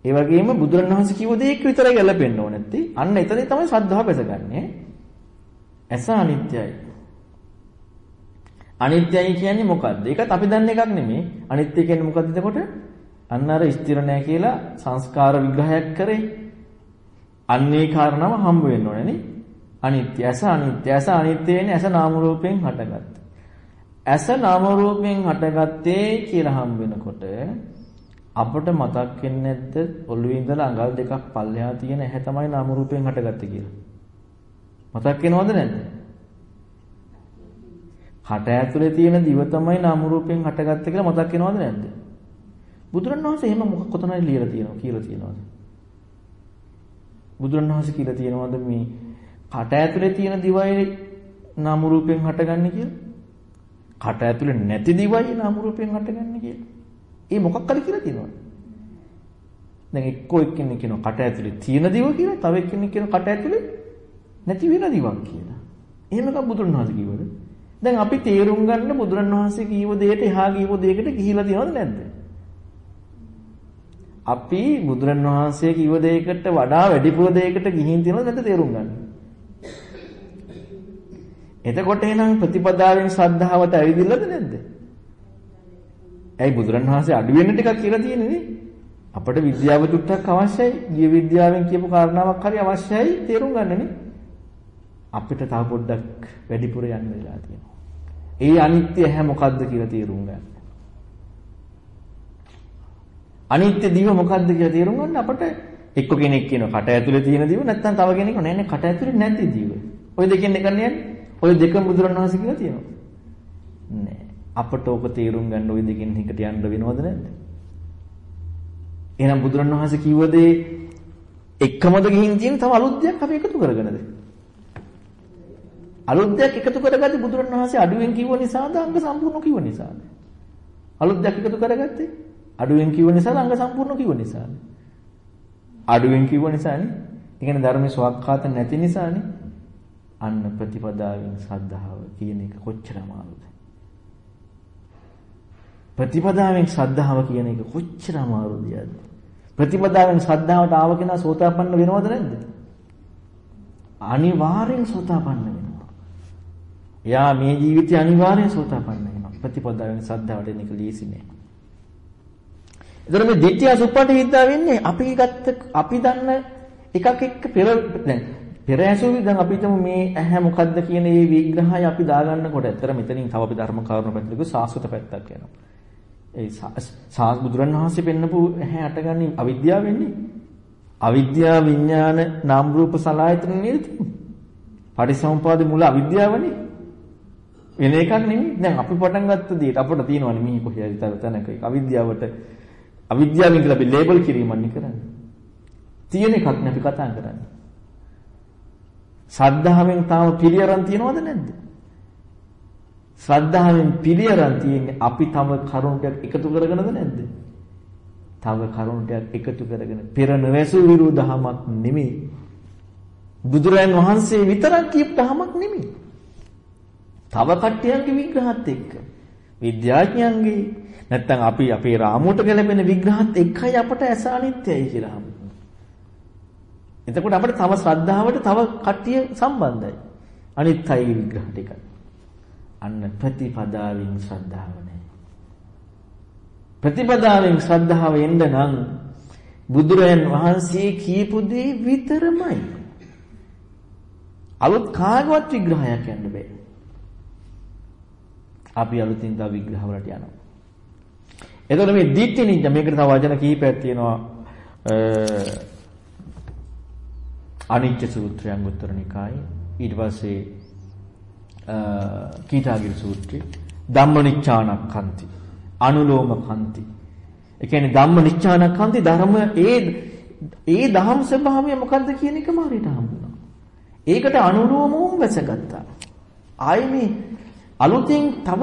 ඒ වගේම බුදුරණවහන්සේ කිව්ව දේ එක්ක විතරයි ගැලපෙන්න ඕනේ නැති. අන්න එතනදී තමයි ශ්‍රද්ධාව පැසගන්නේ. ඇස අනිත්‍යයි. අනිත්‍යයි කියන්නේ මොකද්ද? ඒකත් අපි දන්න එකක් නෙමෙයි. අනිත්‍ය කියන්නේ මොකද්ද එතකොට? අන්න අර ස්ථිර නැහැ කියලා සංස්කාර විග්‍රහයක් කරේ. අන්නේ කාරණාව හම්බ වෙන්න ඕනේ නේ. අනිත්‍ය. ඇස අනිත්‍ය. ඇස අනිත්‍ය වෙන්නේ ඇස නාම රූපයෙන් හටගත්ත. ඇස නාම රූපයෙන් හටගත්තේ කියලා හම් වෙනකොට අපට මතක් වෙන්නේ නැද්ද ඔළුවේ ඉඳලා අඟල් දෙකක් පල්ලෙහා තියෙන ඇහැ තමයි නාම රූපයෙන් හටගත්තේ කියලා. මතක් වෙනවද නැද්ද? කට ඇතුලේ තියෙන දිව තමයි නාම රූපයෙන් හටගත්තේ කියලා මතක් වෙනවද නැද්ද? බුදුරණවහන්සේ එහෙම මොකක් කොතනයි ලියලා තියෙනවා කියලා තියෙනවද? බුදුරණවහන්සේ කියලා තියෙනවද මේ කට ඇතුලේ තියෙන දිවයි නාම රූපයෙන් හටගන්නේ කියලා? කට ඇතුලේ නැති දිවයි නාම රූපයෙන් හටගන්නේ කියලා. ඒ මොකක් හරි කියලා තියෙනවා. දැන් එක්කෝ එක්කෙනෙක් කියනවා කට ඇතුලේ තියෙන දිව කියලා, තව එක්කෙනෙක් කියනවා කට ඇතුලේ නැති වෙන දිවක් කියලා. එහෙම එකක් බුදුරණවහන්සේ කිව්වද? දැන් අපි තේරුම් ගන්න බුදුරණවහන්සේ කියව දෙයට එහා කියව දෙයකට ගිහිලා තියෙනවද නැද්ද? අපි බුදුරණවහන්සේ කිව්ව දෙයකට වඩා වැඩිපුර දෙයකට ගිහින් තියෙනවද නැද්ද තේරුම් ගන්න. එතකොට එහෙනම් ප්‍රතිපදාවෙන් ශ්‍රද්ධාවට ඇවිදින්නද නැද්ද? ඇයි බුදුරණවහන්සේ අඩු වෙන්න ටිකක් කියලා තියෙන්නේ නේ? අපට විද්‍යාව චුට්ටක් අවශ්‍යයි. ගිය විද්‍යාවෙන් කියපු කාරණාවක් හරි අවශ්‍යයි තේරුම් ගන්න නේ. අපිට තව පොඩ්ඩක් වැඩිපුර යන්න වෙලා තියෙනවා. ඒ අනිත්‍ය හැ මොකද්ද කියලා තේරුම් ගන්න. අනිත්‍ය දිව මොකද්ද කියලා තේරුම් ගන්න අපට එක්ක කෙනෙක් කියනවා කට ඇතුලේ තියෙන දිව නැත්නම් තව කෙනෙක් නෑ නෑ කට ඇතුලේ නැති දිව. ওই දෙකෙන් එකක් නෑනේ. ඔය දෙක බුදුරණවහන්සේ කියලා තියෙනවා. නෑ. අපට ඕක තේරුම් ගන්න ওই දෙකෙන් එකට යන්න වෙනවද නැද්ද? එහෙනම් බුදුරණවහන්සේ කිව්ව දේ එකමද ගිහින් තියෙන තව අලුත් දෙයක් අපි එකතු කරගෙනද? අලුත් දෙයක් එකතු කරගත්තේ බුදුරණවහන්සේ අඩුවෙන් කිව්ව නිසාද අංග සම්පූර්ණ කිව්ව නිසාද? අලුත් දෙයක් එකතු කරගත්තේ අඩුවෙන් කිව්ව නිසාද අංග සම්පූර්ණ කිව්ව නිසාද? අඩුවෙන් කිව්ව නිසානේ. ඒ කියන්නේ ධර්මයේ සවක්කාත නැති නිසානේ. අන්න ප්‍රතිපදාවෙන් ශ්‍රද්ධාව කියන එක කොච්චර අමාරුද? ප්‍රතිපදාවෙන් ශ්‍රද්ධාව කියන එක කොච්චර අමාරුද යද්ද? ප්‍රතිපදාවෙන් ශ්‍රද්ධාවට ආව කෙනා සෝතාපන්න වෙනවද නැද්ද? අනිවාර්යෙන් සෝතාපන්න වෙනවා. එයා මේ ජීවිතේ අනිවාර්යෙන් සෝතාපන්න වෙනවා. ප්‍රතිපදාවෙන් ශ්‍රද්ධාවට එන එක ලීසි නෑ. ඒතර මේ ditthya suppati විද්‍යාව වෙන්නේ අපි ගත්ත අපි දන්න එකක් එක්ක පෙර දැන් පෙර ඇසුවි දැන් අපි හිතමු මේ ඇහැ මොකද්ද කියන මේ විග්‍රහය අපි දාගන්නකොට ඇත්තට මෙතනින් තව අපි ධර්ම කරුණු පැත්තක සාස්වත පැත්තක් යනවා. ඒ සාස් බුදුරන් වහන්සේ පෙන්නපු ඇහැ අටගන්නේ අවිද්‍යාවෙන්නේ. අවිද්‍යාව විඥාන නාම රූප සලආයතන නේද? පටිසමුපාද මුල අවිද්‍යාවනේ. වෙන එකක් නෙමෙයි. දැන් අපි පටන් ගත්ත දේට අපිට තියෙනවනේ මේ කොහේ හරි තැනක අවිද්‍යාවට අවිද්‍යාවෙන් කියලා අපි ලේබල් කිරීමක් කරන්නේ. තියෙන එකක් නේ අපි කතා කරන්නේ. ශ්‍රද්ධාවෙන් තාම පිළියරන් තියනවද නැද්ද? ශ්‍රද්ධාවෙන් පිළියරන් තියෙන්නේ අපි තව කරුණු ටික එකතු කරගෙනද නැද්ද? තව කරුණු ටික එකතු කරගෙන පෙර නොවැසු විරුදහමක් නෙමෙයි. බුදුරයන් වහන්සේ විතරක් කියපු ධමයක් නෙමෙයි. තව කට්ටියන්ගේ විග්‍රහත් එක්ක විද්‍යාඥයන්ගේ නැත්තම් අපි අපේ රාමුවට ගැලපෙන විග්‍රහත් එක්කයි අපට ඇස අනිත්‍යයි කියලා හම්බුනේ. එතකොට අපිට තව ශ්‍රද්ධාවට තව කට්ටිය සම්බන්ධයි. අනිත්‍යයි විග්‍රහ ටික. අන්න ප්‍රතිපදාවෙන් ශ්‍රද්ධාව නැහැ. ප්‍රතිපදාවෙන් ශ්‍රද්ධාව එන්න නම් බුදුරයන් වහන්සේ කියපු දේ විතරමයි. අලුත් කාගවත් විග්‍රහයක් යන්න බෑ. අපි අලුතින් තව විග්‍රහ වලට යනවා. එතකොට මේ දිට්ඨි නිඥ මේකට තව වචන කීපයක් තියෙනවා. අනිත්‍ය සූත්‍රය අංගුත්තර නිකායේ ඊට පස්සේ කීටාගිරි සූත්‍රය ධම්මනිච්ඡානක්ඛන්ති අනුලෝමකන්ති ඒ කියන්නේ ධම්මනිච්ඡානක්ඛන්ති ධර්ම ඒ ඒ දහම් ස්වභාවය මොකද්ද කියන එකම හරියට හම්බුණා. ඒකට අනුලෝමවම වැසගත්තා. ආයේ මේ අලුතෙන් තව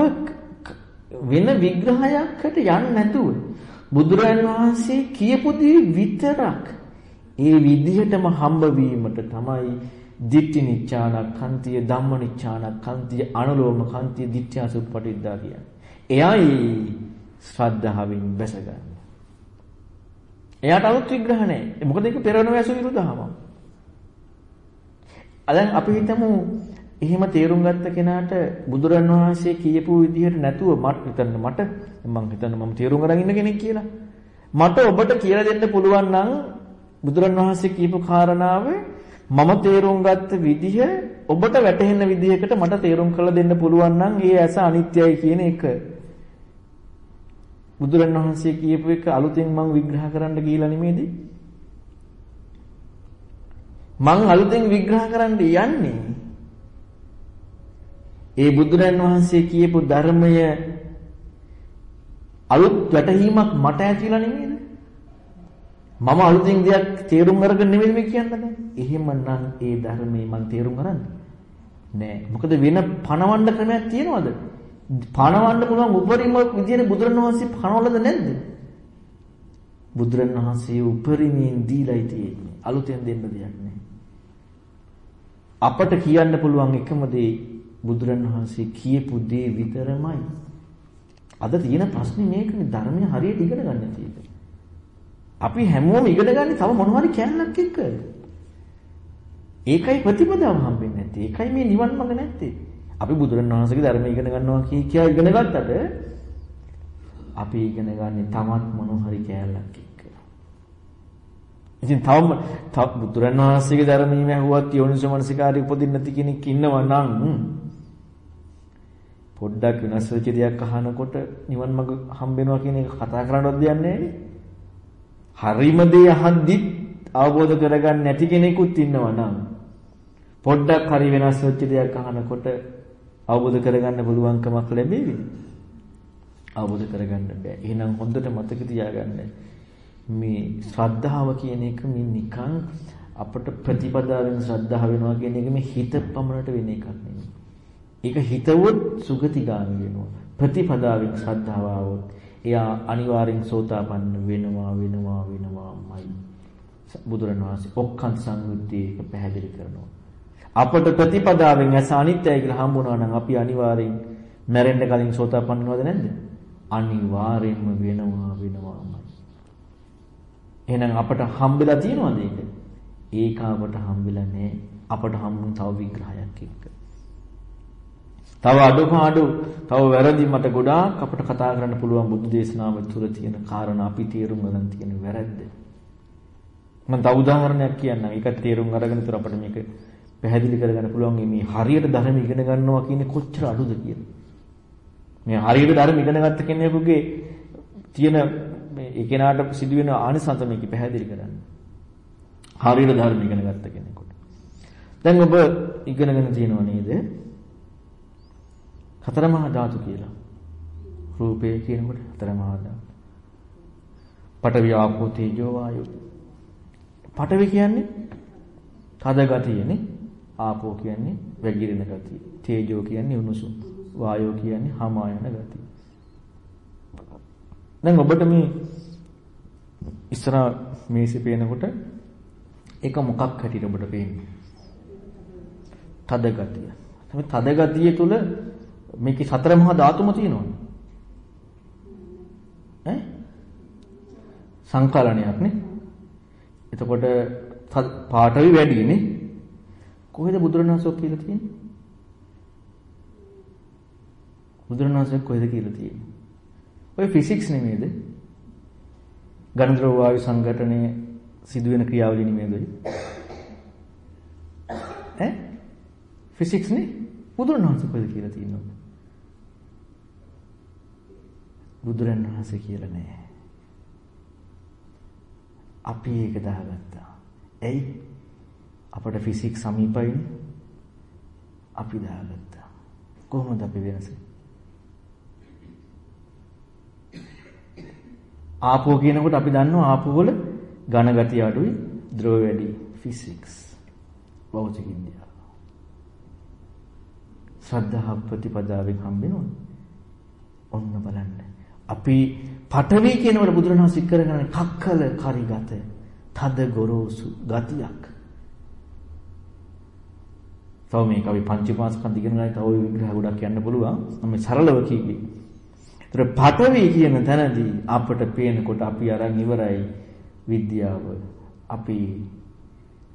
වෙන විග්‍රහයකට යන්නේ නැතුව බුදුරජාන් වහන්සේ කියපු දේ විතරක් ඒ විදිහටම හම්බ වීමට තමයි දිට්ඨි නිච්ඡානක්ඛන්තිය ධම්ම නිච්ඡානක්ඛන්තිය අනුලෝම කන්තිය දිට්ඨ්‍යාසුප්පටිද්දා කියන්නේ. එයයි ශ්‍රද්ධාවෙන් බැසගන්න. එයාට අලුත් විග්‍රහ නැහැ. මොකද ඒක පෙරණ වැසු විරුද්ධවම. අදන් අපි හිතමු එහෙම තේරුම් ගත්ත කෙනාට බුදුරන් වහන්සේ කියපු විදිහට නැතුව මට හිතන්න මට මම හිතන්න මම තේරුම් අරන් ඉන්න කෙනෙක් කියලා. මට ඔබට කියලා දෙන්න පුළුවන් නම් බුදුරන් වහන්සේ කියපු කාරණාව මම තේරුම් ගත්ත විදිහ ඔබට වැටහෙන විදිහකට මට තේරුම් කරලා දෙන්න පුළුවන් නම් ඒ ඇස අනිත්‍යයි කියන එක. බුදුරන් වහන්සේ කියපු එක අලුතෙන් මම විග්‍රහ කරන්න ගිහිලා නෙමෙයිද? මං අලුතෙන් විග්‍රහ කරන්න යන්නේ ඒ බුදුරන් වහන්සේ කියපු ධර්මය අලුත් වැටහීමක් මට ඇතිලා නෙමෙයිද? මම අලුතින් දෙයක් තේරුම් අරගෙන නෙමෙයි මේ කියන්නේ. එහෙමනම් ඒ ධර්මයේ මම තේරුම් ගන්නද? නෑ. මොකද වෙන පණවන්න ක්‍රමයක් තියනවද? පණවන්න පුළුවන් උපරිම විදියට බුදුරණවහන්සේ පණවලද නැද්ද? බුදුරණවහන්සේ උපරිමයෙන් දීලායි තියෙන්නේ. අලුතෙන් දෙන්න දෙයක් නෑ. අපට කියන්න පුළුවන් එකම දේ බුදුරණවහන්සේ කියපු දේ විතරමයි. අද තියෙන ප්‍රශ්නේ මේකනේ ධර්මය හරියට ඉගෙන ගන්න තියෙන්නේ. අපි හැමෝම ඉගෙන ගන්නේ තව මොන හරි කැලලක් එක්ක. ඒකයි ප්‍රතිපදාව හම්බෙන්නේ නැත්තේ. ඒකයි මේ නිවන් මඟ නැත්තේ. අපි බුදුරණවහන්සේගේ ධර්මය ඉගෙන ගන්නවා කිය කියා ඉගෙන ගත්තට අපි ඉගෙන ගන්නේ තමත් මොන හරි කැලලක් එක්ක. ඉතින් තවම තව බුදුරණවහන්සේගේ ධර්මීම ඇහුවත් යෝනිසමනසිකාරී උපදින්න නැති කෙනෙක් ඉන්නවා නම් පොඩ්ඩක් වෙනස් වෙච්ච දෙයක් අහනකොට නිවන් මඟ හම්බෙනවා කියන එක කතා කරන්නවත් දෙයක් නැහැ හරිම දේ අහද්දිත් අවබෝධ කරගන්න නැති කෙනෙකුත් ඉන්නවා නම් පොඩ්ඩක් හරි වෙනස් වෙච්ච දෙයක් අහනකොට අවබෝධ කරගන්න පුළුවන්කමක් ලැබෙවි. අවබෝධ කරගන්න බෑ. එහෙනම් හොඳට මතක තියාගන්න. මේ ශ්‍රද්ධාව කියන එක මේ නිකන් අපට ප්‍රතිපදාවෙන් ශ්‍රද්ධාව වෙනවා කියන එක මේ හිත පමණට වෙන එකක් නෙමෙයි. ඒක හිතවොත් සුගතිගාමි වෙනවා. ප්‍රතිපදාවෙන් ශ්‍රද්ධාව આવොත් එයා අනිවාර්යෙන් සෝතාපන්න වෙනවා වෙනවා වෙනවාමයි. බුදුරණවහන්සේ ඔක්කන් සංයුත්තේ ඒක පැහැදිලි කරනවා. අපට ප්‍රතිපදාවෙන් ඇස අනිත්‍යයි කියලා හම්බුණා නම් අපි අනිවාර්යෙන් මැරෙන්න කලින් සෝතාපන්න වෙනවද නැද්ද? අනිවාර්යෙන්ම වෙනවා වෙනවාමයි. එහෙනම් අපට හම්බෙලා තියෙනවද ඒක? ඒක අපට හම්බෙලා නැහැ. අපට හම්බුන තව විග්‍රහයක් එක්ක. තව අඩුපාඩු, තව වැරදි මට ගොඩාක් අපට කතා කරන්න පුළුවන් බුදු දේශනාව තුළ තියෙන කාරණා අපි තේරුම් ගන්න තියෙන වැරද්ද. මම තව උදාහරණයක් කියන්නම්. ඒක තේරුම් අරගෙන ඉතර අපිට මේක පැහැදිලි කරගන්න පුළුවන් මේ හරියට ධර්ම ඉගෙන ගන්නවා කියන්නේ කොච්චර අඩුද කියලා. මේ හරියට ධර්ම ඉගෙන ගත්ත කෙනෙකුගේ තියෙන මේ ඒ කෙනාට සිදුවෙන ආනිසංස මේක පැහැදිලි කරන්න. හරියට ධර්ම ඉගෙන ගත්ත කෙනෙකුට. දැන් ඔබ ඉගෙනගෙන තියෙනව නේද? හතර මහා ධාතු කියලා. රූපය කියනකොට හතර මහා ධාතු. පඨවි ආපෝ තේජෝ වායෝ. පඨවි කියන්නේ තද ගතියනේ. ආපෝ කියන්නේ වැగిරෙන ගතිය. තේජෝ කියන්නේ උණුසුම්. වායෝ කියන්නේ හමා යන ගතිය. දැන් ඔබට මේ ඉස්සර මේසෙ පේනකොට ඒක මොකක් හැටියට ඔබට පේන්නේ? තද ගතිය. මේ තද ගතිය තුල මේකේ සතර මහා ධාතුම තියෙනවනේ. ඈ? සංකලනයක් නේ. එතකොට පාඨවි වැඩිනේ. කොහෙද බුදුරණවහන්සේ කියලා තියෙන්නේ? බුදුරණවහන්සේ කොහෙද කියලා තියෙන්නේ? ඔය ෆිසික්ස් නෙමෙයිද? ගණන්ද්‍රව වායු සංඝටනයේ සිදුවෙන ක්‍රියාවලිය නෙමෙයිද? ඈ? ෆිසික්ස් නේ? බුදුරණවහන්සේ කොහෙද කියලා තියෙන්නේ? බුදුරණවහන්සේ කියලා නෑ. අපි ඒක දාගත්තා. ඇයි? අපට ෆිසික්ස් සමීපයිනේ. අපි දාගත්තා. කොහොමද අපි වෙනස? ආපෝ කියනකොට අපි දන්නවා ආපෝ වල ඝන ගතිය අඩුයි, ද්‍රව වැඩි. ෆිසික්ස්. භෞතික විද්‍යාව. ශ්‍රද්ධා ප්‍රතිපදාවෙන් හම්බෙනවනේ. ඔන්න බලන්න. අපි පඨවි කියනකොට බුදුරණවහන්සේ කරගන්නේ කක්කල කරිගත. තද ගොරෝසු ගතියක්. තව මේක අපි පංචපාස්කන්ධ ඉගෙන ගන්න තව විග්‍රහ ගොඩක් කියන්න පුළුවන්. මම සරලව කිව්වේ. ඒතර පඨවි කියන තැනදී අපට පේනකොට අපි අරන් ඉවරයි විද්‍යාව. අපි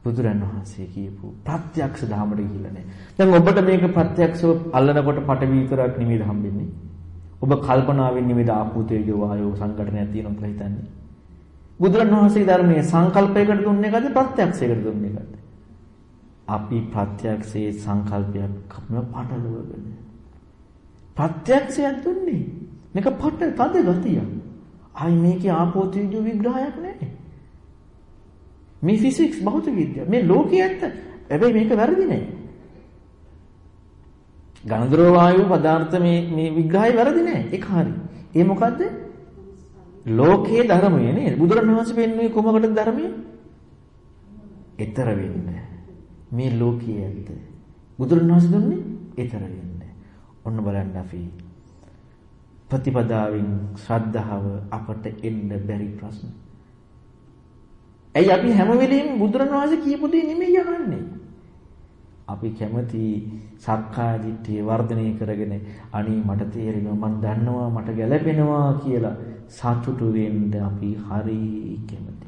බුදුරන් වහන්සේ කියපු ප්‍රත්‍යක්ෂ ධාමයට ගිහිල්ලා නැහැ. දැන් ඔබට මේක ප්‍රත්‍යක්ෂව අල්ලනකොට පටවි විතරක් නෙමෙයි හම්බෙන්නේ. ඔබ කල්පනාවෙන් නෙමෙයි ආපු තේජෝ වායෝ සංගঠনයක් තියෙනවා කියලා හිතන්නේ. බුදුරන් වහන්සේ ධර්මයේ සංකල්පයකට දුන්නේ එකද ප්‍රත්‍යක්ෂයකට දුන්නේ එකද? අපි ප්‍රත්‍යක්ෂයේ සංකල්පයක් කපන පටලවගෙන. ප්‍රත්‍යක්ෂයක් දුන්නේ. මේක පට තද ගතිය. ආයි මේකේ ආපෝ තේජෝ විග්‍රහයක් නැහැ. මේ ෆිසික්ස් භෞතික විද්‍යාව මේ ලෝකයේ ඇත්ත. හැබැයි මේක වැරදි නෑ. ගණන්ද්‍රව වායු පදාර්ථ මේ මේ විග්‍රහය වැරදි නෑ. ඒක හරි. ඒ මොකද්ද? ලෝකයේ ධර්මය නේද? බුදුරණවහන්සේ පෙන්වන්නේ කොමකටද ධර්මය? ඊතර වෙන්නේ. මේ ලෝකයේ ඇත්ත. බුදුරණවහන්සේ දුන්නේ ඊතර වෙන්නේ. ඔන්න බලන්න අපි ප්‍රතිපදාවෙන් ශ්‍රද්ධාව අපට එන්න බැරි ප්‍රශ්න. ඇයි අපි හැම වෙලෙම බුදුරණවහන්සේ කියපු දේ නෙමෙයි අහන්නේ. අපි කැමති සක්කාය දිට්ඨිය වර්ධනය කරගෙන අනේ මට තේරෙනවා මම දන්නවා මට ගැළපෙනවා කියලා සතුටු වෙන්න අපි හරි කැමති.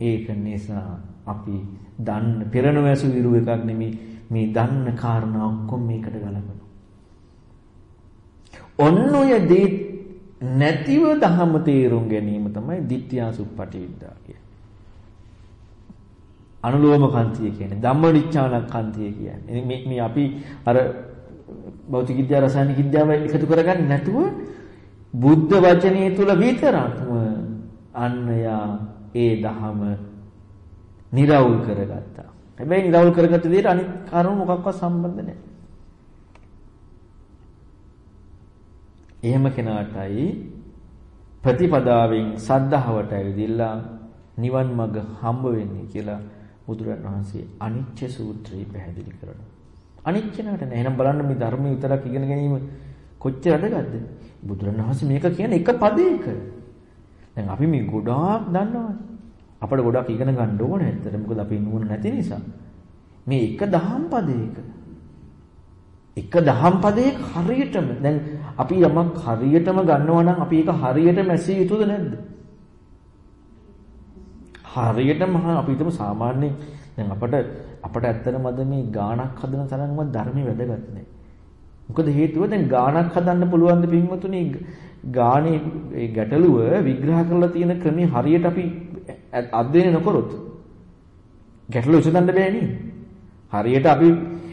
ඒක නිසා අපි දන්න පෙරණවැසු විරු එකක් නෙමෙයි මේ දන්න කාරණා ඔක්කොම මේකට ගලපනවා. ඔන්න ඔය දේ නැතිව ධහම තේරුම් ගැනීම තමයි ditthියාසුප්පටි විද්‍යාව කියන්නේ. අනුලෝම කන්තිය කියන්නේ ධම්මනිච්ඡාන කන්තිය කියන්නේ. මේ මේ අපි අර භෞතික විද්‍යාව රසායනික විද්‍යාව එකතු කරගන්නේ නැතුව බුද්ධ වචනේ තුල විතරක්ම අන්නයා ඒ දහම निराවුල් කරගත්තා. හැබැයි නිරවුල් කරගත්ත දෙයට අනිත් කරුණු මොකක්වත් සම්බන්ධ නැහැ. එහෙම කෙනාටයි ප්‍රතිපදාවෙන් සද්ධාවට ඇවිදilla නිවන් මඟ හම්බ වෙන්නේ කියලා බුදුරන් වහන්සේ අනිච්ච සූත්‍රය පැහැදිලි කරනවා. අනිච්ච නට නෑ. එහෙනම් බලන්න මේ ධර්මයේ විතරක් ඉගෙන ගැනීම කොච්චර වැදගත්ද? බුදුරන් වහන්සේ මේක කියන්නේ එක පදයක. දැන් අපි මේ ගොඩාක් දන්නවනේ. අපිට ගොඩක් ඉගෙන ගන්න ඕනේ ඇත්තට. මොකද අපි නුවණ නැති නිසා. මේ එක දහම් පදයක එක දහම් පදයක හරියටම දැන් අපි යමක් හරියටම ගන්නවා නම් අපි ඒක හරියටම ඇසිය යුතුද නැද්ද? හරියටම අපි හිතමු සාමාන්‍යයෙන් දැන් අපට අපට ඇත්තටම අද මේ ගාණක් හදන තරම්වත් ධර්මයේ වැදගත් නැහැ. මොකද හේතුව දැන් ගාණක් හදන්න පුළුවන් ද පින්වතුනි ගාණේ ඒ ගැටලුව විග්‍රහ කරලා තියෙන ක්‍රමේ හරියට අපි අධ්‍යයනය නොකරොත් ගැටලු විසඳන්න බෑනේ. හරියට අපි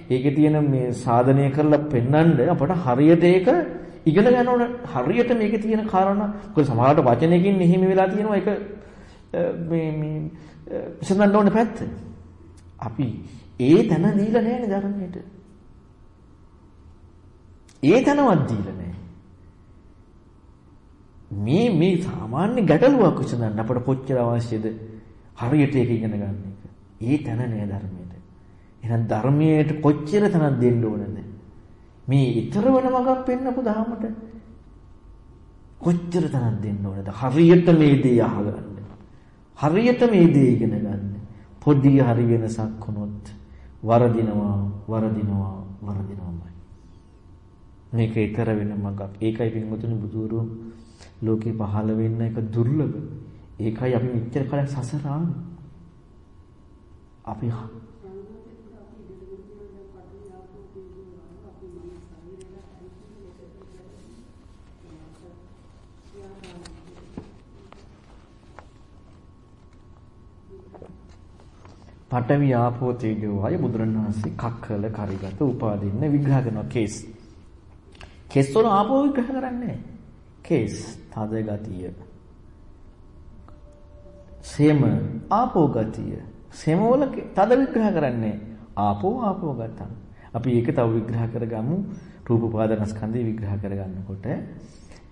ඒකේ තියෙන මේ සාධනය කරලා පෙන්වන්න අපට හරියට ඒක ඉගෙන ගන්න ඕන. හරියට මේකේ තියෙන කාරණා මොකද සමහරවිට වචනයකින් එහෙම වෙලා තියෙනවා ඒක මේ මේ විසඳන්න ඕන පැත්ත. අපි ඒ තැන දීලා නැහැ ධර්මයට. ඒ තැනවත් දීලා නැහැ. මේ මේ සාමාන්‍ය ගැටලුවක් විසඳන්න අපට කොච්චර අවශ්‍යද? හරියට ඒක ඉගෙන ගන්න එක. ඒ තැන නෑ ධර්මයට. එහෙනම් ධර්මයට කොච්චර තැනක් දෙන්න ඕනද? මේ ඊතර වෙන මගක් පෙන්නපු දහමට කොච්චර තැනක් දෙන්න ඕනද? හරියට මේ දේ අහගන්න. හරියට මේ දේ ඉගෙන ගන්න. පොඩි හරි වෙනසක් වුණොත් වරදිනවා, වරදිනවා, වරදිනවාමයි. මේක ඊතර වෙන මගක්. ඒකයි පින්වතුනි බුදුරු ලෝකේ පහළ වෙන්න එක දුර්ලභ. ඒකයි අපි මෙච්චර කාලයක් සසර අපි පඨවි ආපෝ තේජෝ වායු බුදුරණවහන්සේ කක්කල කරිගත උපාදින්න විග්‍රහ කරනවා කේස්. කේස් වල ආපෝ විග්‍රහ කරන්නේ කේස් තද ගතිය. සේම ආපෝ ගතිය. සේම වල තද විග්‍රහ කරන්නේ ආපෝ ආපෝ ගතම්. අපි ඒක තව විග්‍රහ කරගමු රූප උපාදානස්කන්ධය විග්‍රහ කරගන්නකොට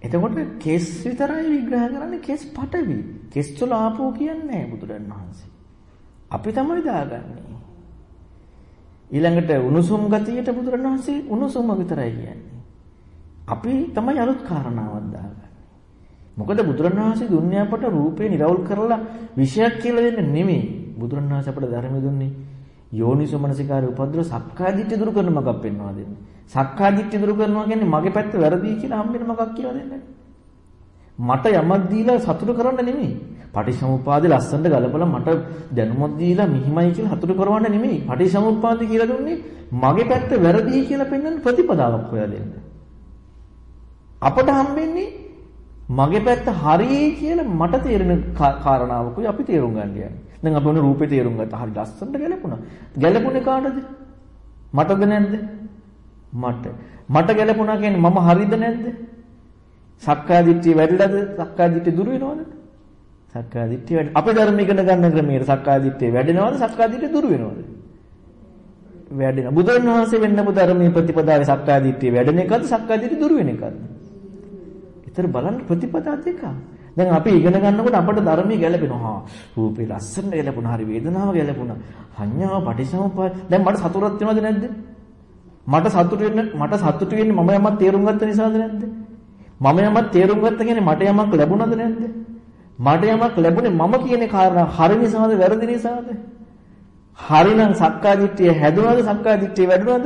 එතකොට කේස් විතරයි විග්‍රහ කරන්නේ කේස් පටවි. කේස් වල ආපෝ කියන්නේ නැහැ බුදුරණවහන්සේ. අපි තමයි දාගන්නේ. ඊළඟට උණුසුම් ගතියට බුදුරණවහන්සේ උණුසුම විතරයි කියන්නේ. අපි තමයි අලුත් කාරණාවක් දාගන්නේ. මොකද බුදුරණවහන්සේ දුන්නේ අපට රූපේ නිරවුල් කරලා විශයක් කියලා දෙන්න නෙමෙයි. බුදුරණවහන්සේ අපට ධර්ම දුන්නේ යෝනිසෝ මනසිකාරය උපද්දව සක්කාදිට්ඨිය දුරු කරන මගක් පෙන්වා දෙන්නේ. සක්කාදිට්ඨිය දුරු කරනවා කියන්නේ මගේ පැත්ත වැරදි කියලා හම්බෙන මගක් කියලා දෙන්නේ. මට යමක් දීලා සතුටු කරන්න නෙමෙයි. පටිසමුපාදේ ලස්සනට ගලපලා මට දැනුමක් දීලා මිහිමයි කියලා හතුරු කරවන්න නෙමෙයි. පටිසමුපාදේ කියලා දුන්නේ මගේ පැත්ත වැරදි කියලා පෙන්වන්න ප්‍රතිපදාවක් හොයා දෙන්න. අපට හම්බෙන්නේ මගේ පැත්ත හරියි කියලා මට තේරෙන කාරණාවකුයි අපි තේරුම් ගන්න යන්නේ. දැන් අපි ඔන්න රූපේ තේරුම් ගත්තා. හරි ලස්සනට ගැලපුණා. ගැලපුණේ කාටද? මටද නැද්ද? මට. මට ගැලපුණා කියන්නේ මම හරිද නැද්ද? සක්කාය දිට්ඨිය වැඩිලාද? සක්කාය දිට්ඨිය දුරු වෙනවද? සක්කාය දිට්ඨිය වැඩි. අපේ ධර්ම ඉගෙන ගන්න ක්‍රමයේ සක්කාය දිට්ඨිය වැඩෙනවද? සක්කාය දිට්ඨිය දුරු වෙනවද? වැඩෙනවා. බුදුන් වහන්සේ වෙන්නපු ධර්මයේ ප්‍රතිපදාවේ සක්කාය දිට්ඨිය වැඩෙන එකද? සක්කාය දිට්ඨිය දුරු වෙන එකද? ඊතර බලන්න ප්‍රතිපදා දෙක. දැන් අපි ඉගෙන ගන්නකොට අපට ධර්මයේ ගැලපෙනවා. රූපේ ලස්සන ගැලපුණා. හරි වේදනාව ගැලපුණා. සංඥාව පටිසමුප්පාද. දැන් මට සතුටක් වෙනවද නැද්ද? මට සතුට වෙන්න මට සතුට වෙන්නේ මම යමක් තේරුම් ගත්ත නිසාද නැද්ද? මම යමක් තේරුම් ගත්ත කියන්නේ මට යමක් ලැබුණාද නැද්ද? මට යමක් ලැබුණේ මම කියන කාරණා හරි නිසාද වැරදි නිසාද? හරිනම් සක්කාදිට්ඨිය හැදුනද සක්කාදිට්ඨිය වැඩුණාද?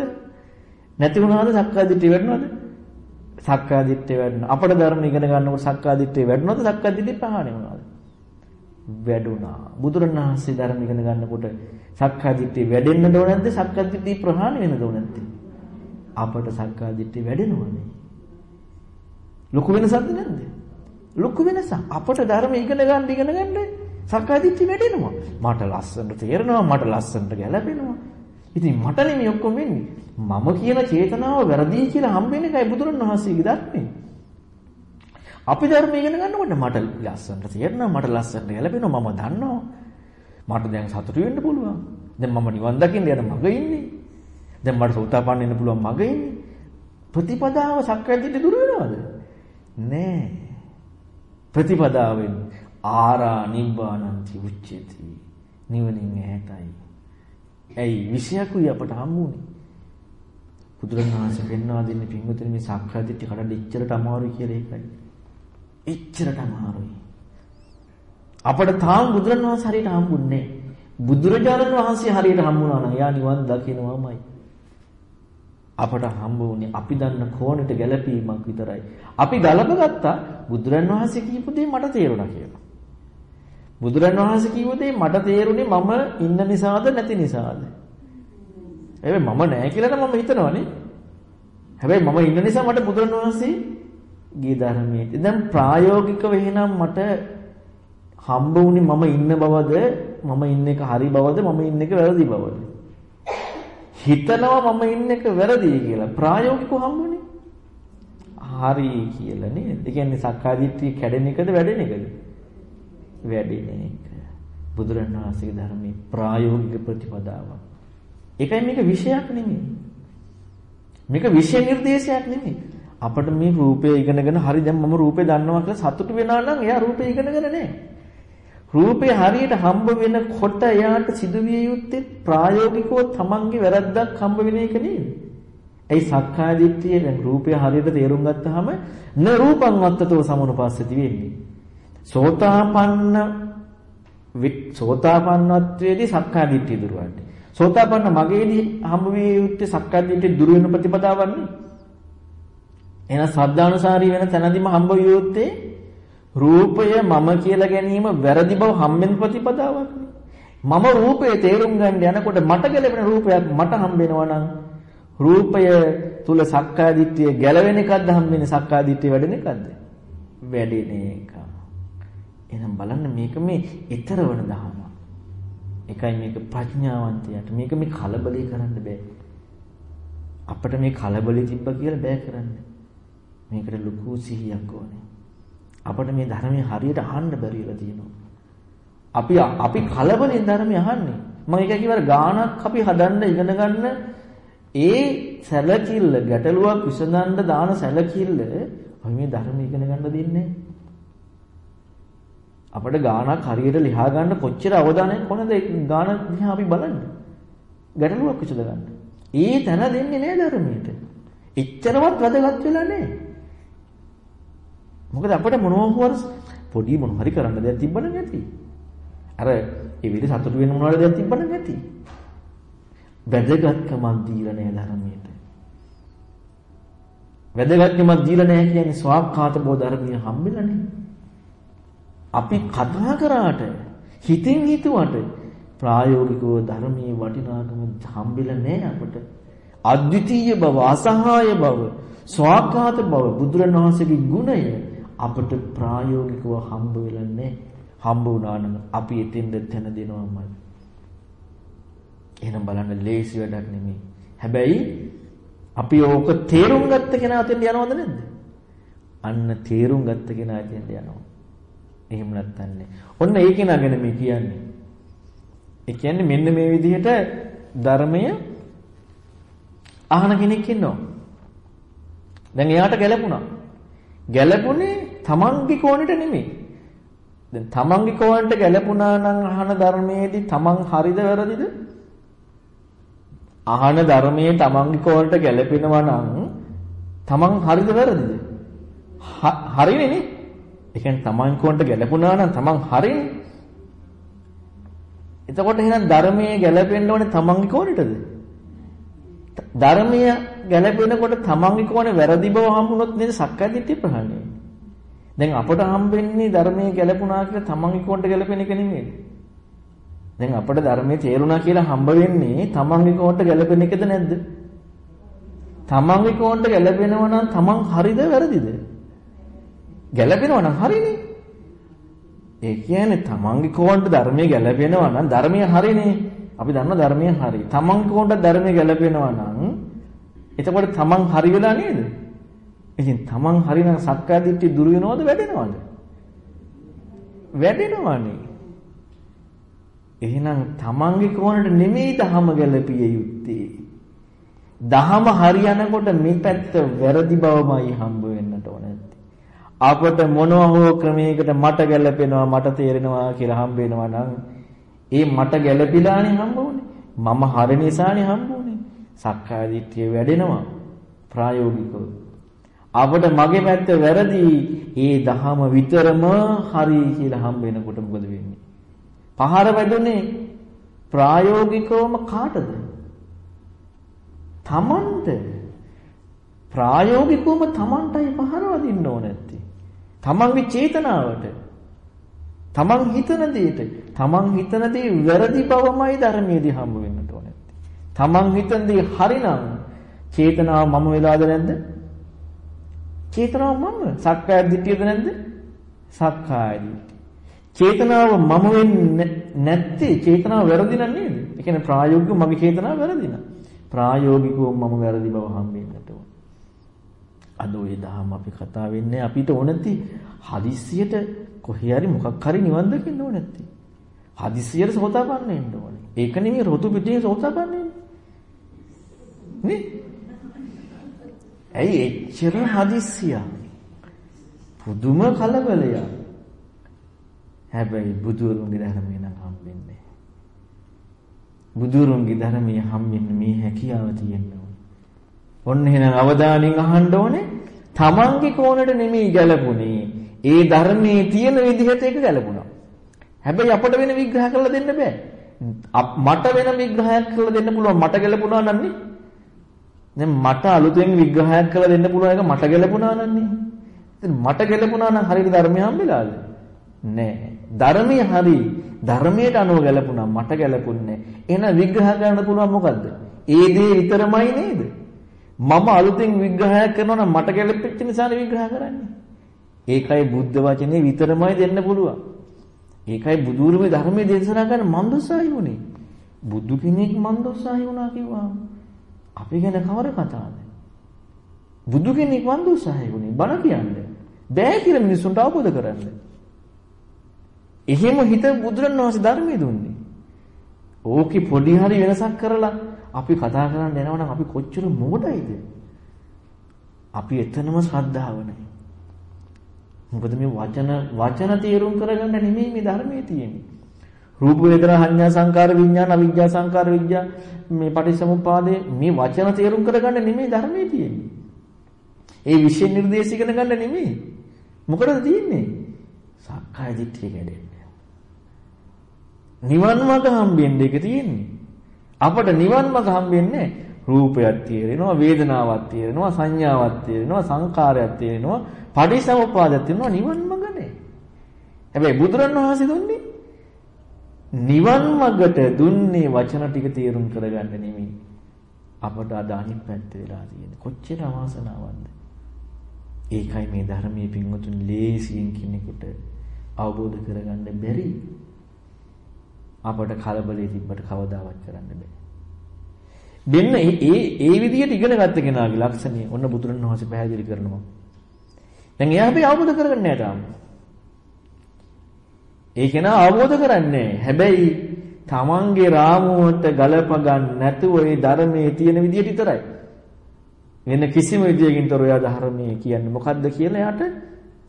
නැති වුණාද සක්කාදිට්ඨිය වැඩුණාද? සක්කාදිට්ඨිය වැඩුණා. අපේ ධර්ම ඉගෙන ගන්නකොට සක්කාදිට්ඨිය වැඩුණාද සක්කාදිට්ඨිය ප්‍රහාණය වුණාද? වැඩුණා. බුදුරණවහන්සේ ධර්ම ඉගෙන ගන්නකොට සක්කාදිට්ඨිය වැඩෙන්නද ඕන නැද්ද? සක්කාදිට්ඨිය ප්‍රහාණය වෙන්නද ඕන නැද්ද? අපට සක්කාදිට්ඨිය වැඩෙනවනේ. ලොකු වෙනසක්ද නැද්ද? ලොකු වෙනසක්. අපට ධර්ම ඉගෙන ගන්න ඉගෙන ගන්න සක්කාදිට්ඨිය වැඩෙනවා. මට ලස්සනට තේරෙනවා, මට ලස්සනට ගැලපෙනවා. ඉතින් මට නෙමෙයි ඔක්කොම වෙන්නේ. මම කියන චේතනාව වැරදි කියලා හම්බෙන එකයි බුදුරණවහන්සේගේ ධර්මයේ. අපි ධර්ම ඉගෙන ගන්නකොට මට ලස්සනට තේරෙනවා, මට ලස්සනට ගැලපෙනවා, මම දන්නවා. මට දැන් සතුටු වෙන්න පුළුවන්. දැන් මම නිවන් දකින්න යන මග ඉන්නේ. දැන් මට සෝතාපන්න වෙන්න පුළුවන් මග ඉන්නේ. ප්‍රතිපදාව සක්කායදිට දුර වෙනවද? නෑ. ප්‍රතිපදාවෙන් ආරා නිබ්බානන්ති උච්චති. නිවනින් ඈතයි. ඇයි විෂයකුයි අපට හම්බුනේ. බුදුරණවහන්සේ පෙන්වා දෙන්නේ පින්වතුනි මේ සක්කායදිට කඩන්න ඉච්චරට අමාරුයි කියලා ඒකයි. ඉච්චරට අමාරුයි. අපට තාම බුදුරණවහන්සේ හරියට හම්බුන්නේ බුදුරජාණන් වහන්සේ හරියට හම්බුණා නම් යා නිවන් දකින්නමයි. අපට හම්බ වුණේ අපි දන්න කෝණයට ගැළපීමක් විතරයි. අපි ගලපගත්තා බුදුරන් වහන්සේ කියපු දේ මට තේරුණා කියලා. බුදුරන් වහන්සේ කියපු දේ මට තේරුනේ මම ඉන්න නිසාද නැති නිසාද? හැබැයි මම නැහැ කියලා නම් මම හිතනවානේ. හැබැයි මම ඉන්න නිසා මට බුදුරන් වහන්සේ ගේ ධර්මයේ දැන් ප්‍රායෝගිකව එහෙනම් මට හම්බ වුනේ මම ඉන්න බවද මම ඉන්න එක හරි බවද මම ඉන්න එක වැරදි බවද හිතනවා මම ඉන්න එක වැරදි කියලා ප්‍රායෝගිකව හම්බුනේ හරි කියලා නේද? ඒ කියන්නේ සක්කාදිට්ඨිය කැඩෙන එකද වැඩෙන එකද? වැඩෙන එක. බුදුරණවහන්සේගේ ධර්මයේ ප්‍රායෝගික ප්‍රතිපදාවක්. ඒකයි මේක විෂයක් නෙමෙයි. මේක විෂය නිර්දේශයක් නෙමෙයි. අපිට මේ රූපය ඉගෙනගෙන හරි දැන් මම රූපේ දන්නවා කියලා සතුටු වෙනා නම් එයා රූපේ ඉගෙනගෙන නැහැ. රූපේ හරියට හම්බ වෙනකොට එයාට සිදුවිය යුත්තේ ප්‍රායෝගිකව තමන්ගේ වැරද්දක් හම්බ වෙන එක නේද? ඒ සක්කාය දිට්ඨිය දැන් රූපය හරියට තේරුම් ගත්තාම න රූපං වත්තතෝ සමනුපස්සති වෙන්නේ. සෝතාපන්න සෝතාපන්නත්වයේදී සක්කාය දිට්ඨිය දුරවන්නේ. සෝතාපන්න මගේදී හම්බ විය යුත්තේ සක්කාය දිට්ඨිය දුර වෙන ප්‍රතිපදාවන්නේ. එහෙනම් සද්ධානුසාරී වෙන තැනදීම හම්බ විය යුත්තේ රූපය මම කියලා ගැනීම වැරදි බව හම්බෙන ප්‍රතිපදාවක්. මම රූපය තේරුම් ගන්න යනකොට මට ගැලපෙන රූපයක් මට හම්බ වෙනවා නම් රූපය තුල සක්කාය දිට්ඨිය ගැලවෙන එකක්ද හම්බෙන්නේ? සක්කාය දිට්ඨිය වැඩෙන එකක්ද? වැඩෙන එක එහෙනම් බලන්න මේක මේ ඊතර වන දහම එකයි මේක ප්‍රඥාවන්තයාට. මේක මේ කලබලේ කරන්න බෑ. අපිට මේ කලබලේ තිබ්බ කියලා බෑ කරන්න. මේකට ලুকু සිහියක් ඕනේ. අපිට මේ ධර්මයේ හරියට අහන්න බැරි වෙලා තියෙනවා. අපි අපි කලබලෙන් ධර්මය අහන්නේ. මම එක කිව්වර ගානක් අපි හදන්න ඉගෙන ගන්න ඒ සැලකිල්ල ගැටලුවක් විසඳන්න දාන සැලකිල්ල අපි මේ ධර්ම ඉගෙන ගන්න දෙන්නේ අපිට ගානක් හරියට ලියා ගන්න කොච්චර අවධානයක් ඕනද ඒ ගාන දිහා අපි බලන්න. ගැටලුවක් විසඳ ගන්න. ඒ තැන දෙන්නේ නෑ ධර්මයට. එච්චරවත් වැදගත් වෙලා නෑ. මොකද අපිට මොනවා හුවර පොඩි මොන හරි කරන්න දෙයක් තිබ්බනම් නැති. අර ඒ විදිහ සතුටු වෙන්න මොනවාද දෙයක් තිබ්බනම් නැති. වැදගත්කමක් දීලා නැහැ ධර්මයට. වැදගත්කමක් දීලා නැහැ කියන්නේ ස්වාක්ඛාත බෝ ධර්මිය හම්බෙලානේ. අපි කතා කරාට හිතින් හිතුවට ප්‍රායෝගිකව ධර්මයේ වටිනාකම හම්බෙලා නැහැ අපට. අද්විතීය බව, අසහාය බව, ස්වාක්ඛාත බව බුදුරණවහන්සේගේ ගුණය අපට ප්‍රායෝගිකව හම්බ වෙලා නැහැ. හම්බ වුණා නම් අපි එතෙන්ද තැන දෙනවමයි. එහෙනම් බලන්න ලේසි වැඩක් නෙමෙයි. හැබැයි අපි ඕක තේරුම් ගත්ත කෙනා එතෙන්ද යනවද නැද්ද? අන්න තේරුම් ගත්ත කෙනා එතෙන්ද යනවා. එහෙම නැත්නම් ඔන්න ඒ කෙනා ගැන මේ කියන්නේ. ඒ කියන්නේ මෙන්න මේ විදිහට ධර්මය අහන කෙනෙක් ඉන්නවා. දැන් එයාට ගැළපුණා. ගැළපුණේ තමන්ගේ කෝණයට නෙමෙයි. දැන් තමන්ගේ කෝණයට ගැළපුණා නම් අහන ධර්මයේදී තමන් හරිද වැරදිද? අහන ධර්මයේ තමන්ගේ කෝණයට ගැළපෙනවා නම් තමන් හරිද වැරදිද? හරිනේ නේ. ඒ කියන්නේ තමන් කෝණයට ගැළපුණා නම් තමන් හරිනේ. එතකොට එහෙනම් ධර්මයේ ගැළපෙන්න ඕනේ තමන්ගේ කෝණයටද? ධර්මය ගැළපෙනකොට තමන්ගේ කෝණේ වැරදි බව හම්බුනොත් නේද සක්කාය දිට්ඨිය ප්‍රහාණය වෙන්නේ. දැන් අපට හම්බෙන්නේ ධර්මයේ ගැළපුණා කියලා තමන්ගේ කෝණයට ගැළපෙන එක නෙමෙයි. දැන් අපට ධර්මයේ තේරුණා කියලා හම්බ වෙන්නේ තමන්ගේ කෝණයට ගැළපෙන එකද නැද්ද? තමන්ගේ කෝණයට ගැළපෙනවා නම් තමන් හරිද වැරදිද? ගැළපෙනවා නම් හරිනේ. ඒ කියන්නේ තමන්ගේ කෝණයට ධර්මයේ ගැළපෙනවා නම් ධර්මයේ හරිනේ. අපි දන්න ධර්මයේ හරි. තමන් කෝණයට ධර්මයේ ගැළපෙනවා නම් එතකොට තමන් හරි වෙලා නේද? ඉතින් තමන් හරිනම් සක්කාය දිට්ඨිය දුරු වෙනවද වැඩෙනවද? වැඩෙනවනේ. එහෙනම් තමන්ගේ කෝණයට නෙමෙයි දහම ගැලපිය යුත්තේ. දහම හරියනකොට මේ පැත්ත වැරදි බවමයි හම්බ වෙන්නට ඕනේ. අපට මොනවා හෝ ක්‍රමයකට මට ගැලපෙනවා මට තේරෙනවා කියලා හම්බ වෙනවා නම් ඒ මට ගැළපිලානේ හම්බුනේ. මම හරි නිසානේ හම්බුනේ. සක්කාය දිට්ඨිය වැඩෙනවා ප්‍රායෝගිකව. අපට මගේ පැත්ත වැරදි. ඒ දහම විතරම හරි කියලා හම්බ වෙනකොට මොකද වෙන්නේ? පහර වැදුනේ ප්‍රායෝගිකවම කාටද? තමන්ට. ප්‍රායෝගිකවම තමන්ටයි පහර වදින්න ඕන නැත්තේ. තමන්ගේ චේතනාවට. තමන් හිතන දෙයට තමන් හිතන දේ වැරදි බවමයි ධර්මයේදී හම්බ වෙන්නට ඕනේ. තමන් හිතන දේ හරිනම් චේතනාව මම වෙලාද නැද්ද? චේතනාව මම. සක්කාය දිට්ඨියද නැද්ද? සක්කාය දිට්ඨිය. චේතනාව මම වෙන්නේ නැත්තේ චේතනාව වැරදි නේද? ඒ කියන්නේ ප්‍රායෝගිකව මගේ චේතනාව වැරදි නා. ප්‍රායෝගිකව මම වැරදි බව හම්බෙන්නට ඕන. අද ওই දහම අපි කතා වෙන්නේ අපිට ඕනති හදිස්සියට කොහේ හරි මොකක් හරි නිවන් දකින්න ඕන නැත්තේ. හදිස්සියට සෝතාපන්න වෙන්න ඕනේ. ඒක නෙමෙයි රොතු පිටියේ සෝතාපන්න වෙන්නේ. නේ? ඇයි එච්චර හදිස්සියක්? පුදුම කලබලයක්. හැබැයි බුදුරුන්ගේ ධර්මය නම් හම්බෙන්නේ බුදුරුන්ගේ ධර්මයේ හම්බෙන්න මේ හැකියාව තියෙන්න ඕනේ. ඔන්න එහෙනම් අවධානයෙන් අහන්න ඕනේ. තමන්ගේ කෝණයට නෙමෙයි ගැලපුණේ. ඒ ධර්මයේ තියෙන විදිහට ඒක ගැලපුණා. හැබැයි අපට වෙන විග්‍රහ කරලා දෙන්න බෑ. මට වෙන විග්‍රහයක් කරලා දෙන්න පුළුවන් මට ගැලපුණා නන්නේ. දැන් මට අලුතෙන් විග්‍රහයක් කරලා දෙන්න පුළුවන් එක මට ගැලපුණා නන්නේ. ඉතින් මට ගැලපුණා නම් හරියට ධර්මය හම්බෙලාද? නෑ. ධර්මයේ හරි ධර්මයට අනුව ගැලපුණා මට ගැලපුන්නේ. එහෙනම් විග්‍රහ කරන්න පුළුවන් මොකද්ද? ඒ දේ විතරමයි නේද? මම අලුතෙන් විග්‍රහයක් කරනවා නම් මට ගැලපෙච්ච නිසානේ විග්‍රහ කරන්නේ. ඒකයි බුද්ධ වචනේ විතරමයි දෙන්න පුළුවන්. ඒකයි බුදුරුමේ ධර්මයේ දේශනා කරන මන්දොස්සායි වුනේ. බුදු කෙනෙක් මන්දොස්සායි වුණා කිව්වා. අපි ගැන කවර කතාවද? බුදු කෙනෙක් මන්දොස්සායි වුනේ බණ කියන්නේ. බෑ කියලා මිනිස්සුන්ට අවබෝධ කරන්න. එහෙම හිත බුදුරණවහන්සේ ධර්මයේ දුන්නේ. ඕකේ පොඩි හරි වෙනසක් කරලා අපි කතා කරන්න යනවනම් අපි කොච්චර මොකටයිද? අපි එතනම ශ්‍රද්ධාව නැහැ. මොකද මේ වචන වචන තේරුම් කරගන්න නෙමෙයි මේ ධර්මයේ තියෙන්නේ. රූප වේදනා සංඥා සංකාර විඥාන අවිජ්ජා සංකාර විඥා මේ පටිච්චසමුප්පාදේ මේ වචන තේරුම් කරගන්න නෙමෙයි ධර්මයේ තියෙන්නේ. ඒ විශේෂ නිර්දේශ ඉගෙන ගන්න නෙමෙයි. මොකටද තියෙන්නේ? සක්කාය දිට්ඨිය කැඩෙන්න. නිවන් මඟ හම්බෙන්න එක තියෙන්නේ. අපට නිවන් මඟ හම්බෙන්නේ රූපයක් තේරෙනවා, වේදනාවක් තේරෙනවා, සංඥාවක් තේරෙනවා, සංකාරයක් තේරෙනවා, පටිසමුපාදයක් තේරෙනවා නිවන් මඟ නෑ. හැබැයි බුදුරණවහන්සේ දුන්නේ නිවන් මඟට දුන්නේ වචන ටික තේරුම් කරගන්න නෙමෙයි. අපට අද අනිත් පැත්ත වෙලා තියෙන්නේ. කොච්චර අවාසනාවක්ද? ඒකයි මේ ධර්මයේ පින්වතුන් ලේසියෙන් කෙනෙකුට අවබෝධ කරගන්න බැරි. අපට කලබලේ තිබ්බට කවදාවත් කරන්න බෑ. දෙන්න ඒ ඒ විදිහට ඉගෙන ගත්ත කෙනාගේ ලක්ෂණය ඔන්න බුදුරණවහන්සේ පැහැදිලි කරනවා. දැන් එයා අපි අවබෝධ කරගන්නේ නැහැ තාම. ඒ කෙනා අවබෝධ කරන්නේ හැබැයි තමන්ගේ රාමුවට ගලප ගන්න නැතුව ඒ ධර්මයේ තියෙන විදිහට විතරයි. වෙන කිසිම විදියකින් තොර එයා ධර්මයේ කියන්නේ මොකද්ද කියලා එයාට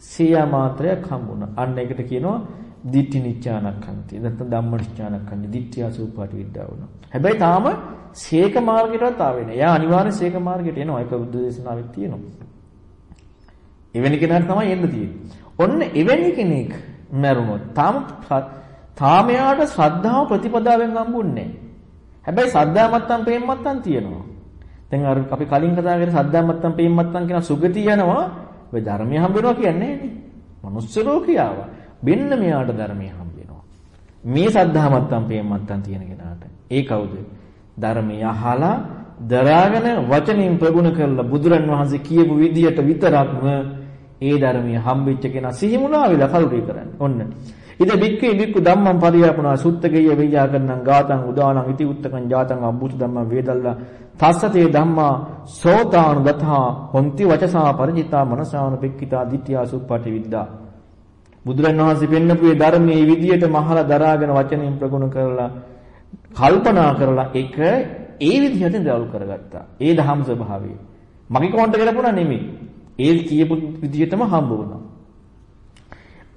සියා මාත්‍රයක් හම්බුණා. අන්න ඒකට කියනවා දිට්ඨි නිච්ඡානක්ඛන්ති. නැත්නම් ධම්මනිච්ඡානක්ඛන්ති. දිට්ඨිය සූපාටි විද්‍යාව වුණා. හැබැයි තාම ශේක මාර්ගයටවත් ආවේ නැහැ. එයා අනිවාර්යෙන් ශේක මාර්ගයට එනවා. ඒක බුද්ධ දේශනාවෙත් තියෙනවා. එවැනි කෙනාට තමයි එන්න තියෙන්නේ. ඔන්න එවැනි කෙනෙක් මැරුණොත් තාම තාම යාට ශ්‍රද්ධාව ප්‍රතිපදාවෙන් හම්බුන්නේ හැබැයි ශ්‍රද්ධා මත්තම් ප්‍රේම මත්තම් තියෙනවා. දැන් අර අපි කලින් කතා කරේ ශ්‍රද්ධා මත්තම් ප්‍රේම මත්තම් කියන සුගතිය යනවා. ඔය ධර්මය හම්බ වෙනවා කියන්නේ නෑනේ. මනුස්ස ලෝකියාව. මෙන්න මෙයාට ධර්මය හම්බ වෙනවා. මේ ශ්‍රද්ධා මත්තම් ප්‍රේම මත්තම් තියෙන කෙනාට. ඒ කවුද? ධර්මය අහලා දරාගෙන වචනින් ප්‍රගුණ කරලා බුදුරන් වහන්සේ කියපු විදියට විතරක්ම ඒ ධර්මයේ හම්බෙච්ච කෙනා සිහිමුණා වෙලා කල්පේ කරන්නේ. ඔන්න. ඉද බික්කේ බික්කු ධම්මං පරියාපුනා සුත්තකේය වෙය්‍යාකරණං ගාතං උදානං ඉති උත්තකං ජාතං අබ්බුත ධම්මං වේදල්ලා තස්සතේ ධම්මා සෝතානු දතා හොಂತಿ වචසා පරිචිතා මනසාන පික්කිතා දිට්ඨියා සුප්පටි විද්දා බුදුරණවහන්සේ පෙන්නපු මේ ධර්මයේ විදියට මහලා දරාගෙන වචනෙන් ප්‍රගුණ කරලා කල්පනා කරලා ඒක ඒ විදිහට දවල් කරගත්තා. ඒ දහම් ස්වභාවය. මගේ කොන්ට ගලපුණා නෙමෙයි. ඒ කියපු විදිහටම හම්බ වුණා.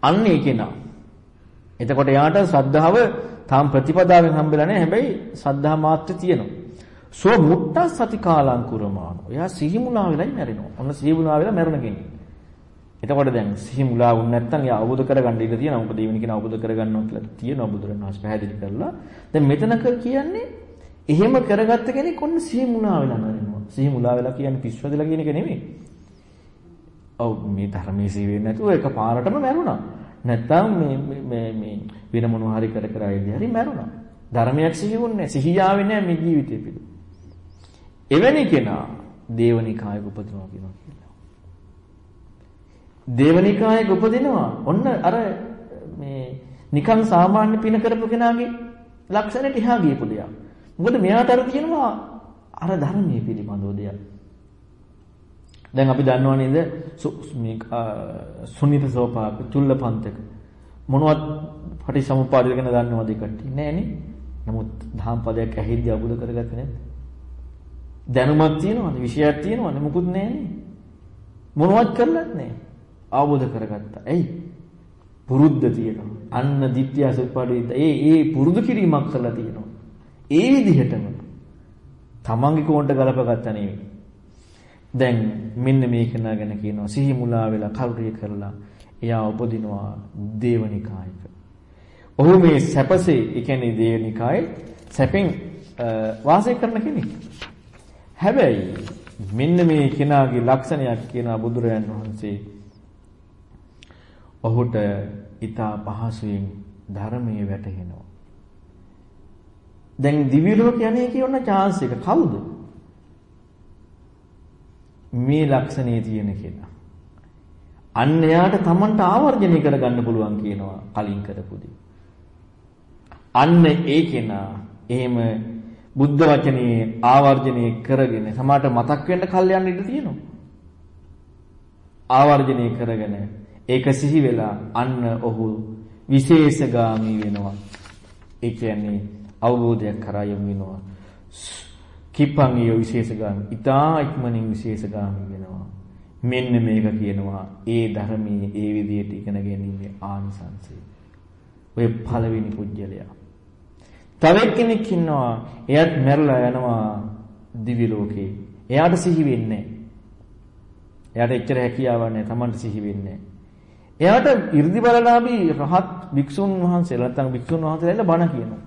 අන්න ඒ කෙනා. එතකොට යාට ශ්‍රද්ධාව තාම ප්‍රතිපදාවෙන් හම්බෙලා නැහැ. හැබැයි ශ්‍රද්ධා මාත්‍ර තියෙනවා. සෝ මුට්ටා සති කාලං කුරමාන. එයා සිහිමුලා වෙලයි මැරෙනවා. ඔන්න සිහිමුලා වෙලා මැරුණ කෙනෙක්. එතකොට දැන් සිහිමුලා වුණ නැත්නම් එයා අවබෝධ කරගන්න ඉඩ තියෙනවා. මොකද ඊවෙන කෙනා අවබෝධ කරගන්නවා කියලා තියෙනවා බුදුරණවහන්සේ පැහැදිලි කරලා. දැන් මෙතන කියන්නේ එහෙම කරගත්ත කෙනෙක් ඔන්න සිහිමුලා වෙලා මැරෙනවා. සිහිමුලා වෙලා කියන්නේ පිස්සුවදලා කියන එක නෙමෙයි. ඔව් මේ ධර්මයේ සීවෙන්නේ නැතුව එකපාරටම මැරුණා. නැත්තම් මේ මේ මේ වෙන මොනවා හරි කර කර ඉඳි හරි මැරුණා. ධර්මයක් සිහිවුන්නේ සිහියාවේ නැහැ මේ ජීවිතේ පිළි. එවැනි කෙනා දේවනිකායක උපදිනවා කියනවා කියලා. දේවනිකායක උපදිනවා. ඔන්න අර මේ නිකන් සාමාන්‍ය පින කරපු කෙනාගේ ලක්ෂණයට එහා ගියපු දෙයක්. මොකද මෙයාට අර තියෙනවා අර ධර්මයේ පිළිබඳව දෙයක්. දැන් අපි දන්නව නේද මේ සුනිත සෝපාක චුල්ලපන්තක මොනවත් පටිසමුපාද ගැන දන්නවද කට්ටිය නෑනේ. නමුත් දහම් පදයක් ඇහිද්දී අබුද කරගත්තේ නැද්ද? දැනුමක් තියෙනවද? විෂයක් තියෙනවද? මුකුත් නෑනේ. මොනවත් කරලත් නෑ. අවබෝධ කරගත්තා. ඇයි? පුරුද්ද තියෙනවා. අන්න ditthya සුප්පාඩිත. ඒ ඒ පුරුදු කිරීමක් කරලා තියෙනවා. ඒ විදිහටම තමන්ගේ කෝණ්ඩ ගලපගත්තා නෙවෙයි. දැන් මෙන්න මේක නගෙන කියනවා සිහි මුලා වෙලා කල්රිය කරලා එයා උපදිනවා දේවනිකායක. ඔහු මේ සැපසේ, ඒ කියන්නේ දේවනිකායේ සැපෙන් වාසය කරන කෙනෙක්. හැබැයි මෙන්න මේ කෙනාගේ ලක්ෂණයක් කියන බුදුරයන් වහන්සේ ඔහුට ඊතා පහසුවෙන් ධර්මයේ වැටහෙනවා. දැන් දිව්‍ය ලෝක යන්නේ කියන chance එක කවුද? මේ ලක්ෂණේ තියෙන කෙනා. අන්න එයාට Tamanට ආවර්ජනය කරගන්න පුළුවන් කියනවා කලින් කරපු දේ. අන්න ඒ කෙනා එහෙම බුද්ධ වචනේ ආවර්ජනය කරගෙන සමාට මතක් වෙන්න කල් යන්න ඉඩ තියෙනවා. ආවර්ජනය කරගෙන ඒක සිහි වෙලා අන්න ඔහු විශේෂගාමි වෙනවා. ඒ කියන්නේ අවබෝධයක් කරා යොමු වෙනවා. කිප්පංගිය විශේෂගාමි. ඊටා ඉක්මනින් විශේෂගාමි වෙනවා. මෙන්න මේක කියනවා ඒ ධර්මයේ ඒ විදිහට ඉගෙන ගැනීමේ ආනිසංසය. ඔය පළවෙනි පුජ්‍යලයා. තව කෙනෙක් ඉන්නවා එයාත් මැරලා යනවා දිවි ලෝකේ. එයාට සිහි වෙන්නේ එයාට එච්චර හැකියාවක් නැහැ. Tamanට සිහි වෙන්නේ එයාට 이르දි බලලාභී රහත් භික්ෂුන් වහන්සේලා නැත්නම් භික්ෂුන් වහන්සේලා බණ කියනවා.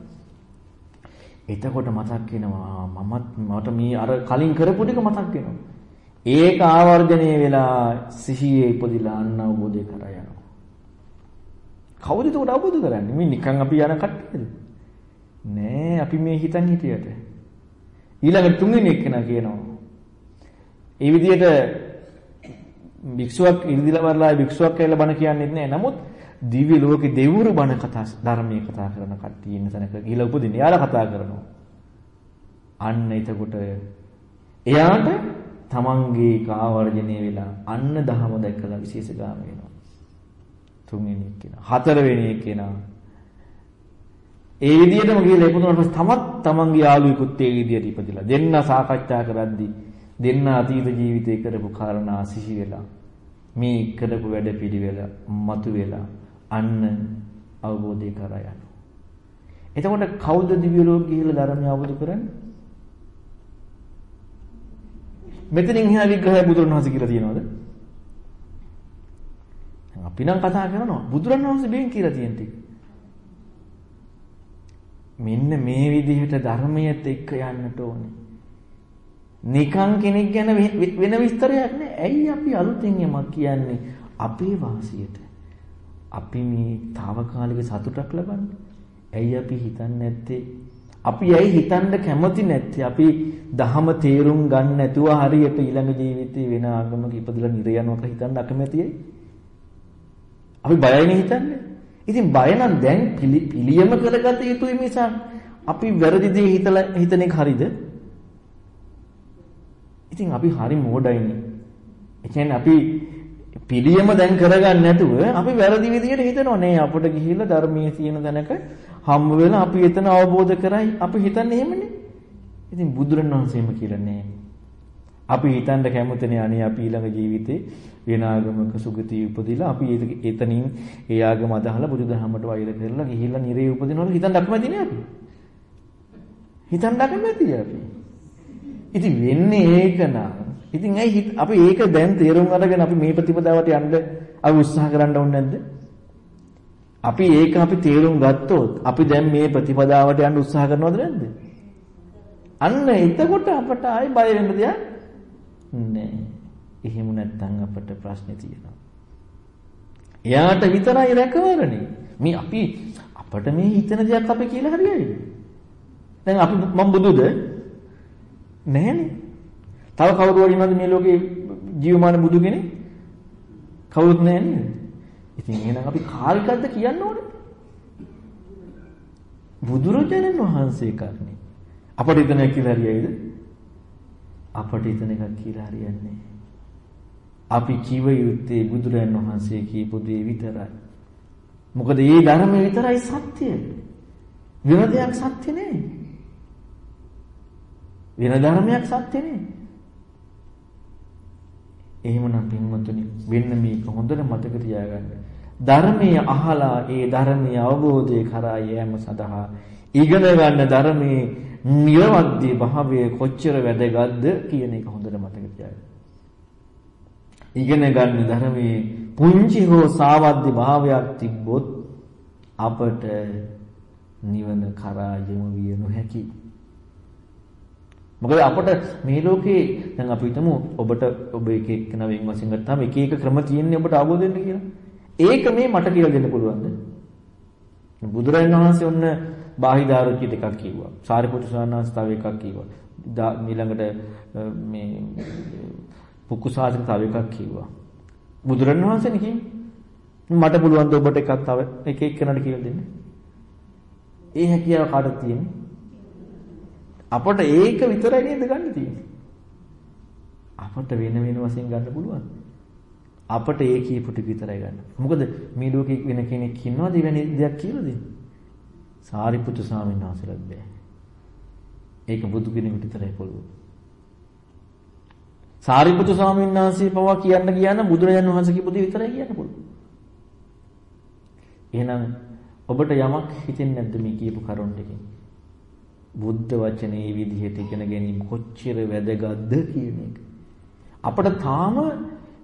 එතකොට මතක් වෙනවා මමත් මට මේ අර කලින් කරපු ටික මතක් වෙනවා. ඒක ආවර්ජණය වෙලා සිහියේ ඉපදිලා අන්න අවබෝධය කරා යනවා. කවුද ඒක අවබෝධ කරන්නේ? මේ නිකන් අපි යන කට්ටියද? නෑ අපි මේ හිතන් හිටියට. ඊළඟ තුන්වෙනි එක්කෙනා කියනවා. ඒ විදිහට භික්ෂුවක් ඉරිදිලා වරලා භික්ෂුවක් කියලා බණ කියන්නේත් නෑ. නමුත් දිව්‍ය ලෝකේ දෙවිවරු බණ කතා ධර්මයේ කතා කරන කට්ටිය ඉන්න තැනක ගිහිලා උපදින්න. යාලා කතා කරනවා. අන්න එතකොට එයාට තමන්ගේ කාවර්ජණය වෙලා අන්න දහම දැකලා විශේෂ ගාම වෙනවා. තුන්වෙනි එක්කෙනා. හතරවෙනි එක්කෙනා ඒ විදිහටම ගිහලා ඉපදුනාට පස්සේ තමත් තමන්ගේ යාළුවෙකුත් ඒ විදිහට ඉපදිලා දෙන්න සාකච්ඡා කරද්දී දෙන්න අතීත ජීවිතේ කරපු කාරණා සිහි වෙලා මේ කරපු වැඩ පිළිවෙල මතු වෙලා අන්න අවබෝධය කරා යනවා. එතකොට කවුද දිව්‍ය ලෝක ගිහිල්ලා ධර්මය අවබෝධ කරන්නේ? මෙතනින් එහා විග්‍රහය බුදුරණවහන්සේ කියලා තියෙනවද? අපි නම් කතා කරනවා බුදුරණවහන්සේ බෙන් කියලා තියෙන ටික. මෙන්න මේ විදිහට ධර්මයට එක්ක යන්නට ඕනේ. නිකං කෙනෙක් ගැන වෙන විස්තරයක් නෑ. ඇයි අපි අලුතෙන් යමක් කියන්නේ අපේ වාසියට? අපි මේ తాවකාලික සතුටක් ලබන්නේ. ඇයි අපි හිතන්නේ නැත්තේ? අපි ඇයි හිතන්න කැමති නැත්තේ? අපි දහම තේරුම් ගන්න නැතුව හරියට ඊළඟ ජීවිතේ වෙන ආගමක ඉපදලා නිර යනවා කියලා හිතන්න අකමැතියි. අපි බයයිනේ හිතන්නේ. ඉතින් බය නම් දැන් පිළියම කරගත යුතුයි මිසක් අපි වැරදි දේ හිතලා හිතන එක හරිද? ඉතින් අපි හරි මෝඩයිනේ. ඒ කියන්නේ අපි පිළියම දැන් කරගන්න නැතුව අපි වැරදි විදියට හිතනවා නේ අපට ගිහිල්ලා ධර්මයේ තියෙන දැනක හම්බ වෙලා අපි එතන අවබෝධ කරයි අපි හිතන්නේ එහෙමනේ. ඉතින් බුදුරණවහන්සේම කියලා නෑ. අපි හිතන්න කැමතිනේ අනේ අපි ඊළඟ ජීවිතේ වෙන ආගමක සුගතිය උපදිලා අපි එතනින් ඒ ආගම අදහලා බුදුදහමට වෛර කරලා ගිහිල්ලා නිරේ උපදිනවල හිතන්න අකමැතිනේ අපි. හිතන්න අකමැති අපි. ඉතින් වෙන්නේ ඒක නම් ඉතින් ඇයි අපි ඒක දැන් තේරුම් අරගෙන අපි මේ ප්‍රතිපදාවට යන්න අපි උත්සාහ කරන්න ඕනේ නැද්ද? අපි ඒක අපි තේරුම් ගත්තොත් අපි දැන් මේ ප්‍රතිපදාවට යන්න උත්සාහ කරනවද නැද්ද? අන්න එතකොට අපට ආයි බය වෙන්න දෙයක් නෑ. එහෙම නැත්නම් අපට ප්‍රශ්නේ තියෙනවා. එයාට විතරයි රැකවරණේ. මේ අපි අපට මේ හිතන දේක් අපි කියලා හරියයිද? දැන් අපි මම බුදුද? නැහැනේ. තව කවුරු හරි ඉන්නවද මේ ලෝකේ ජීවමාන බුදු කෙනෙක්? කවුරුත් නැහැ නේද? ඉතින් එහෙනම් අපි කාල්කද්ද කියන්න ඕනේ. බුදුරජාණන් වහන්සේ කරන්නේ. අපට හිතන එක කියලා හරියයිද? අපට හිතන එකක් කියලා හරියන්නේ අපි කිව යුත්තේ බුදුරජාණන් වහන්සේ කියපු දේ විතරයි. මොකද මේ ධර්මයේ විතරයි සත්‍ය. වෙන දෙයක් සත්‍ය නෙවෙයි. වෙන ධර්මයක් සත්‍ය නෙවෙයි. එහෙමනම් පින්වතුනි වෙන්න මේක හොඳට මතක තියාගන්න. ධර්මයේ අහලා ඒ ධර්මයේ අවබෝධය කරා යෑම සඳහා ඉගෙන ගන්න ධර්මයේ නිර්වද්‍ය භාවය කොච්චර වැදගත්ද කියන එක හොඳට මතක තියාගන්න. ඉගෙන ගන්න ධර්මයේ පුංචි හෝ සාවද්‍ය භාවයක් තිබ්බොත් අපට නිවන කරා යමු විය නොහැකියි. මොකද අපට මේ ලෝකේ දැන් අපි හිතමු ඔබට ඔබ එක එක නවෙන් වශයෙන් ගත්තාම එක එක ක්‍රම තියෙන්නේ ඔබට අවබෝධ වෙන්න කියලා. ඒක මේ මට කියලා දෙන්න පුළුවන්ද? බුදුරජාණන් වහන්සේ ඔන්න බාහිදාරුචි ටිකක් කිව්වා. සාරිපුත්‍ර ස්වාමීන් තව එකක් කිව්වා. ඊළඟට මේ පුකුසාසන තව එකක් කිව්වා. බුදුරජාණන් වහන්සේනේ කිව්වේ. මට පුළුවන් ද ඔබට එකක් තව එක එක්කෙනාට කියලා දෙන්න. ඒ හැකියාව කාටද තියෙන්නේ? අපට ඒක විතරයි නේද ගන්න තියෙන්නේ. අපට වෙන වෙන වශයෙන් ගන්න පුළුවන්. අපට ඒ කීප ටික විතරයි ගන්න. මොකද මේ ලෝකේ වෙන කෙනෙක් ඉන්නවද වෙන දෙයක් කියලා දෙන්න? සාරිපුත්තු ස්වාමීන් වහන්සේලාත් බෑ. ඒක බුදු කෙනෙකුට විතරයි පුළුවන්. සාරිපුත්තු ස්වාමීන් වහන්සේ පවා කියන්න කියන බුදුරජාණන් වහන්සේ කියපු දේ විතරයි කියන්න පුළුවන්. එහෙනම් ඔබට යමක් හිතෙන්නේ නැද්ද මේ කියපු කරුණ දෙකෙන්? බුද්ධ වචනේ විදිහට ඉගෙන ගැනීම කොච්චර වැදගත්ද කියන එක. අපිට තාම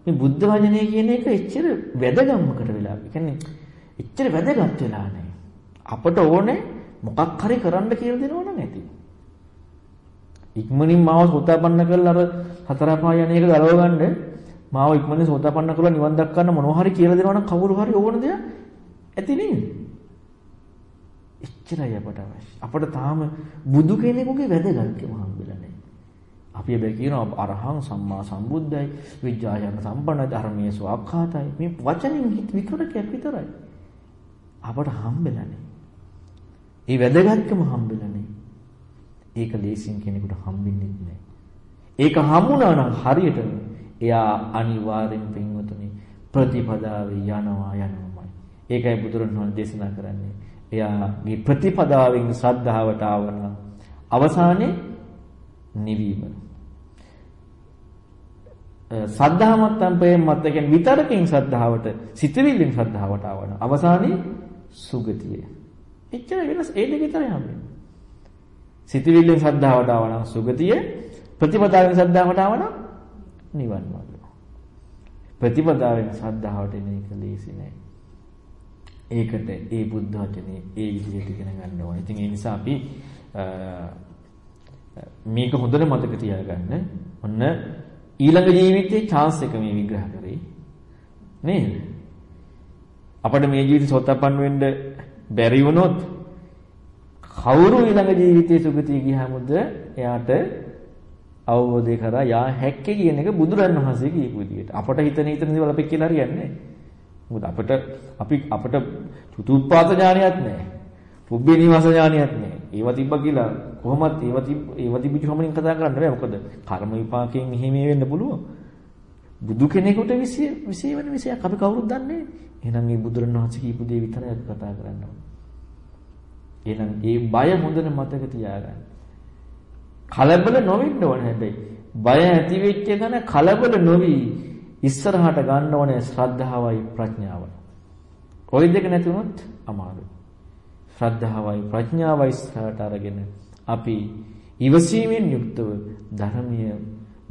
මේ බුද්ධ වචනේ කියන එක එච්චර වැදගම්මකට වෙලා. ඒ කියන්නේ එච්චර වැදගත් වෙලා නැහැ. අපට ඕනේ මොකක් හරි කරන්න කියලා දෙනවනම් ඇති. ඉක්මනින් මාව සෝතාපන්න කරලා අර හතර පහ යන එක ගලව ගන්න මාව ඉක්මනින් සෝතාපන්න කරලා නිවන් දක්වන්න මොනවා හරි කියලා දෙනවනම් කවුරු හරි ඕන දෙයක් ඇති නේද? එච්චරයි අපට අවශ්‍ය. අපට තාම බුදු කෙනෙකුගේ වැදගත්කම හම්බෙලා නැහැ. අපි හැබැයි කියනවා අරහං සම්මා සම්බුද්දයි විඥායන සම්පන්න ධර්මයේ ස්වාක්ඛාතයි. මේ වචනින් විතරකයක් විතරයි. අපට හම්බෙලා නැහැ. ඒ වැදගත්කම හම්බෙලා නැහැ. ඒක ලේසින් කෙනෙකුට හම්බෙන්නේ නැහැ. ඒක හම්බුණා නම් හරියටම එයා අනිවාර්යෙන් පින්වතුනි ප්‍රතිපදාවේ යනවා යනවාමයි. ඒකයි බුදුරණවහන්සේ දේශනා කරන්නේ. එයාගේ ප්‍රතිපදාවෙන් ශ්‍රද්ධාවට ආවන අවසානයේ නිවීම. සද්ධාමත්තම් ප්‍රේම මත කියන්නේ විතරකින් ශ්‍රද්ධාවට සිතවිල්ලෙන් ශ්‍රද්ධාවට ආවන අවසානයේ සුගතිය. එච්චර වෙනස් ඒ දෙක විතරයි හම්බෙන්නේ. සිතවිල්ලෙන් ශ්‍රද්ධාවට ආවන සුගතිය ප්‍රතිපදාවෙන් ශ්‍රද්ධාවට ආවන නිවන් මාර්ගය. ප්‍රතිපදාවෙන් ශ්‍රද්ධාවට එන එක ලේසි නෑ. ඒකට ඒ බුද්ධ වචනේ ඒ විදිහට ඉගෙන ගන්න ඕනේ. ඉතින් ඒ නිසා අපි මේක හොඳට මතක තියාගන්න. ඔන්න ඊළඟ ජීවිතේ chance එක මේ විග්‍රහ කරේ. නේද? අපිට මේ ජීවිතේ සෝතපන්න වෙන්න බැරි වුණොත් කවුරු ඊළඟ ජීවිතේ සුගතිය ගියාමද එයාට අවබෝධය කරා යා හැක්කේ කියන එක බුදුරන් වහන්සේ කියපු විදිහට. අපට හිතන හිතන දේවල් අපි කියලා හරියන්නේ නැහැ. මොකද අපිට අපි අපිට චතුප්පාත ඥානියක් නැහැ. පුබ්බේ නිවාස ඥානියක් නැහැ. ඒව තිබ්බ කියලා කොහොමත් ඒව තිබ්බ ඒව තිබිච්චවමනින් කතා කරන්න බෑ. මොකද කර්ම විපාකයෙන් මෙහෙම වෙන්න පුළුවන්. බුදු කෙනෙකුට විශ්ය විශ්ය වෙන විශ්යක් අපි කවුරුත් දන්නේ එහෙනම් මේ බුදුරණවහන්සේ කියපු දේ විතරයි අපි කතා කරන්න ඕනේ. එහෙනම් ඒ බය හොඳට මතක තියාගන්න. කලබල නොවෙන්න ඕනේ හැබැයි. බය ඇති වෙච්ච ගමන් කලබල නොවි ඉස්සරහට ගන්න ඕනේ ශ්‍රද්ධාවයි ප්‍රඥාවයි. ওই දෙක නැති වුණොත් අමාරුයි. ශ්‍රද්ධාවයි ප්‍රඥාවයි ඉස්සරහට අරගෙන අපි ඉවසීමෙන් යුක්තව ධර්මීය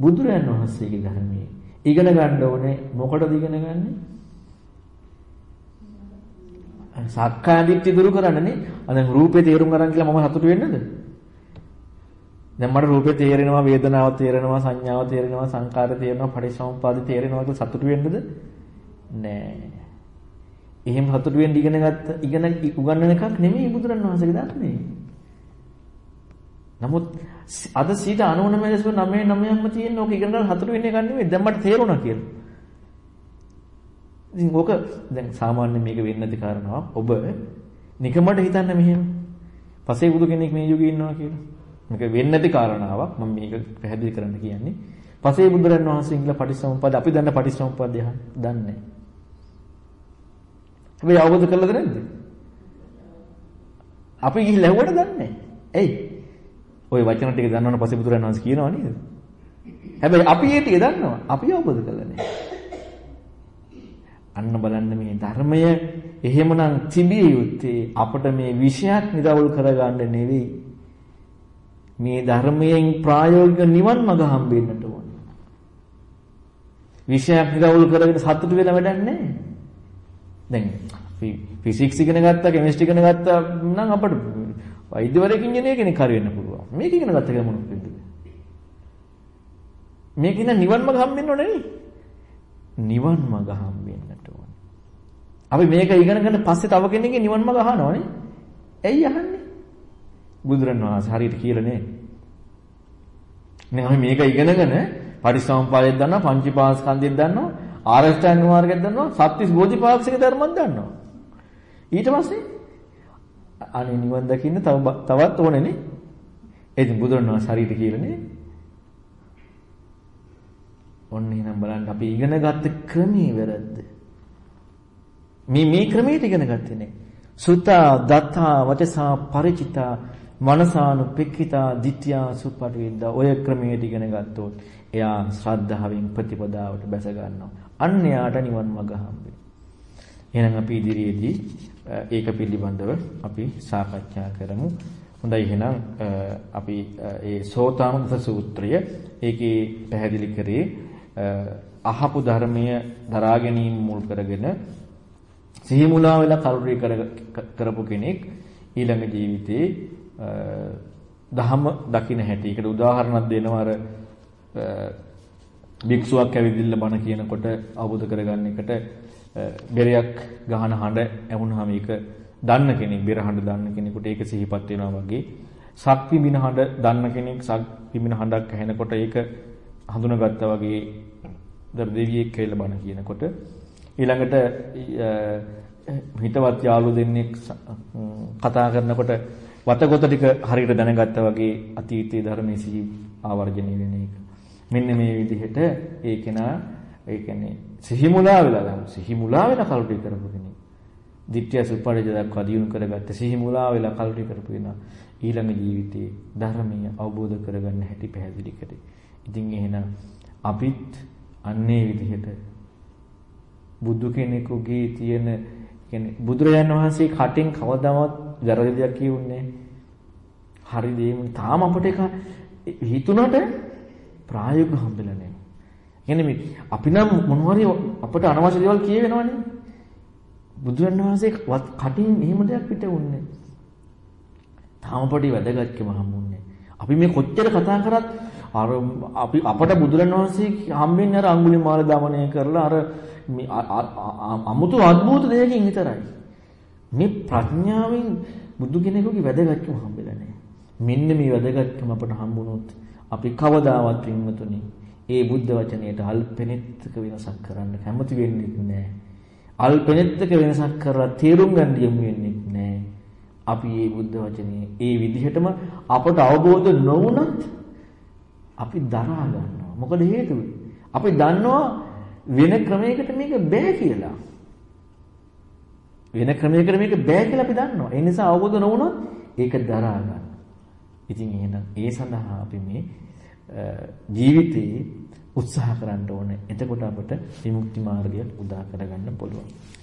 බුදුරයන් වහන්සේගේ ධර්මයේ ඉගෙන ගන්න ඕනේ මොකටද ඉගෙන ගන්නේ? සක්කාය දිට්ඨි දුරු කරන්නනේ. අද රූපේ තේරුම් ගන්න කියලා මම සතුටු වෙන්නද? දැන් මට රූපේ තේරෙනවා වේදනාව තේරෙනවා සංඥාව තේරෙනවා සංකාර තේරෙනවා පටිච්චසමුප්පාද තේරෙනවා කියලා සතුටු වෙන්නද? නෑ. එහෙම සතුටු වෙන්න ඉගෙන ගත්ත ඉගෙන උගන්වන එකක් නෙමෙයි බුදුරණවහන්සේගේ ධර්මයේ. නමුත් අද 99.99ක්ම තියෙන ඕක ඉගෙන ගන්න සතුටු වෙන්න එකක් නෙමෙයි. දැන් මට තේරුණා කියලා. ඉතින් ඕක දැන් සාමාන්‍ය මේක වෙන්නේ නැති කාරණාවක්. ඔබ නිකමට හිතන්න මෙහෙම. පසේ බුදු කෙනෙක් මේ යුගයේ ඉන්නවා කියලා. මේක වෙන්නේ නැති කාරණාවක්. මම මේක පැහැදිලි කරන්න කියන්නේ. පසේ බුදුරන් වහන්සේ ඉංගල පටිච්චසමුප්පාද අපි දන්න පටිච්චසමුප්පාදය දන්නේ නැහැ. හැබැයි අවබෝධ කරලාද නැද්ද? අපි ගිහින් ලැහුවට දන්නේ නැහැ. එයි. ওই වචන ටික දන්නවනේ පසේ බුදුරන් වහන්සේ කියනවා නේද? හැබැයි අපි ඒ ටික දන්නවා. අපි අවබෝධ කරලා නැහැ. අන්න බලන්න මේ ධර්මය එහෙමනම් තිබිය යුත්තේ අපට මේ විෂයක් නිරවුල් කරගන්න නෙවෙයි. මේ ධර්මයෙන් ප්‍රායෝගික නිවන් මඟ හම්බෙන්නට ඕනේ. විෂයක් නිරවුල් කරගෙන සතුටු වෙලා වැඩක් නැහැ. දැන් ෆිසික්ස් ඉගෙන ගත්තා, කෙමිස්ට්‍රි ඉගෙන ගත්තා නම් අපට වෛද්‍යවරයෙක් ඉංජිනේර කෙනෙක් හරි වෙන්න පුළුවන්. මේක ඉගෙන ගත්ත ගමන් මොකද? මේක ඉන්න නිවන් මඟ හම්බෙන්න ඕනේ නේ. නිවන් මඟ හම්බෙන්නට ඕනේ. අපි මේක ඉගෙන ගන්න පස්සේ තව කෙනෙක්ගේ නිවන් මඟ අහනවනේ. ඇයි අහන්නේ? බුදුරණවහන්සේ හරියට කියලා නේ. නේ අපි මේක ඉගෙනගෙන පරිසම්පාදයෙන් දන්නවා, පංචීපාස්කන්ධයෙන් දන්නවා, ආරෂ්ඨාංග මාර්ගයෙන් දන්නවා, සත්‍විස් බෝධිපාක්ෂික ධර්මයක් දන්නවා. ඊට පස්සේ අනේ නිවන් දකින්න තව තවත් ඕනේ නේ. ඉතින් බුදුරණවහන්සේ හරියට කියලා නේ. ඔන්න එහෙනම් බලන්න අපි ඉගෙන ගත්ත ක්‍රමයේ වැරද්ද. මේ මේ ක්‍රමයට ඉගෙන ගත්තේ නේ. සුතා දත්තා වචසා ಪರಿචිතා මනසානුපෙක්ඛිතා ditthya සුපටිවිද්දා ඔය ක්‍රමයට ඉගෙන ගත්තොත් එයා ශ්‍රද්ධාවෙන් ප්‍රතිපදාවට බැස ගන්නවා. අන්න එයාට නිවන් මඟ හම්බෙයි. එහෙනම් අපි ඉදිරියේදී ඒක පිළිබඳව අපි සාකච්ඡා කරමු. හොඳයි එහෙනම් අපි ඒ සෝතාමත සූත්‍රය ඒකේ පැහැදිලි කරේ අහපු ධර්මය දරා ගැනීම මුල් කරගෙන සිහි මුලා වෙලා කල්පී කරපු කෙනෙක් ඊළඟ ජීවිතේ දහම දකින්න හැටි. ඒකට උදාහරණයක් දෙනවා අර භික්ෂුවක් ඇවිදින්න බණ කියනකොට අවබෝධ කරගන්න එකට බෙරයක් ගහන හඬ ඇහුනහම ඒක දන්න කෙනෙක් බෙර හඬ දන්න කෙනෙකුට ඒක සිහිපත් වෙනවා වගේ සක්ති බින හඬ දන්න කෙනෙක් සක්ති බින හඬක් ඇහෙනකොට ඒක හඳුනාගත්තා වගේ දර දෙවියෙක් කියලා බණ කියනකොට ඊළඟට හිතවත් යාළු දෙන්නෙක් කතා කරනකොට වතගොත ටික හරියට දැනගත්තා වගේ අතීතයේ ධර්මයේ සිහි ආවර්ජනය වෙන එක. මෙන්න මේ විදිහට ඒ කෙනා ඒ කියන්නේ සිහි මුලා වෙලා ගන්න. සිහි මුලා වෙලා කල්පි කරපු කෙනෙක්. ditthya සුප්පරිජ දක්වා දියුණු කරගත්ත සිහි මුලා වෙලා කල්පි කරපු කෙනා ඊළඟ ජීවිතේ ධර්මීය අවබෝධ කරගන්න හැටි පැහැදිලි කරේ. ඉතින් එහෙනම් අපිත් අන්නේ විදිහට බුදු කෙනෙකුගේ තියෙන කියන්නේ බුදුරජාණන් වහන්සේ කටින් කවදාවත් වැරදි දෙයක් කියුන්නේ. හරි දේම තාම අපට එක හිතුණට ප්‍රායෝගික හම්බෙලා නැහැ. කියන්නේ මේ අපි නම් මොනවාරි අපට අනවශ්‍ය දේවල් කියවෙනවනේ. බුදුන් වහන්සේ කටින් එහෙම දෙයක් පිට වුන්නේ. තාම අපට වැදගත්කම හම්බුන්නේ. අපි මේ කොච්චර කතා කරත් අර අපි අපට බුදුරන් වහන්සේ හම්බෙන්නේ අර අඟුලිමාල දමනය කරලා අර අමුතු අద్භූත දෙයකින් විතරයි. මේ ප්‍රඥාවෙන් බුදු කෙනෙකුගේ වැදගත්කම හම්බෙලා නැහැ. මෙන්න මේ වැදගත්කම අපට හම්බුනොත් අපි කවදාවත් වින්නතුනි ඒ බුද්ධ වචනයට අල්පෙනෙත්තක වෙනසක් කරන්න කැමති වෙන්නේ නැහැ. අල්පෙනෙත්තක වෙනසක් කරලා තේරුම් ගන්න යමු වෙන්නේ නැහැ. අපි මේ බුද්ධ වචනේ ඒ විදිහටම අපට අවබෝධ නොවුනත් අපි දරා ගන්නවා. මොකද හේතුව? අපි දන්නවා වෙන ක්‍රමයකට මේක බෑ කියලා. වෙන ක්‍රමයකට මේක බෑ කියලා අපි දන්නවා. ඒ නිසා අවබෝධ නොවුනොත් ඒක දරා ගන්න. ඉතින් එහෙනම් ඒ සඳහා අපි මේ ජීවිතේ උත්සාහ කරන්න ඕනේ. එතකොට අපට විමුක්ති මාර්ගය උදා කරගන්න පුළුවන්.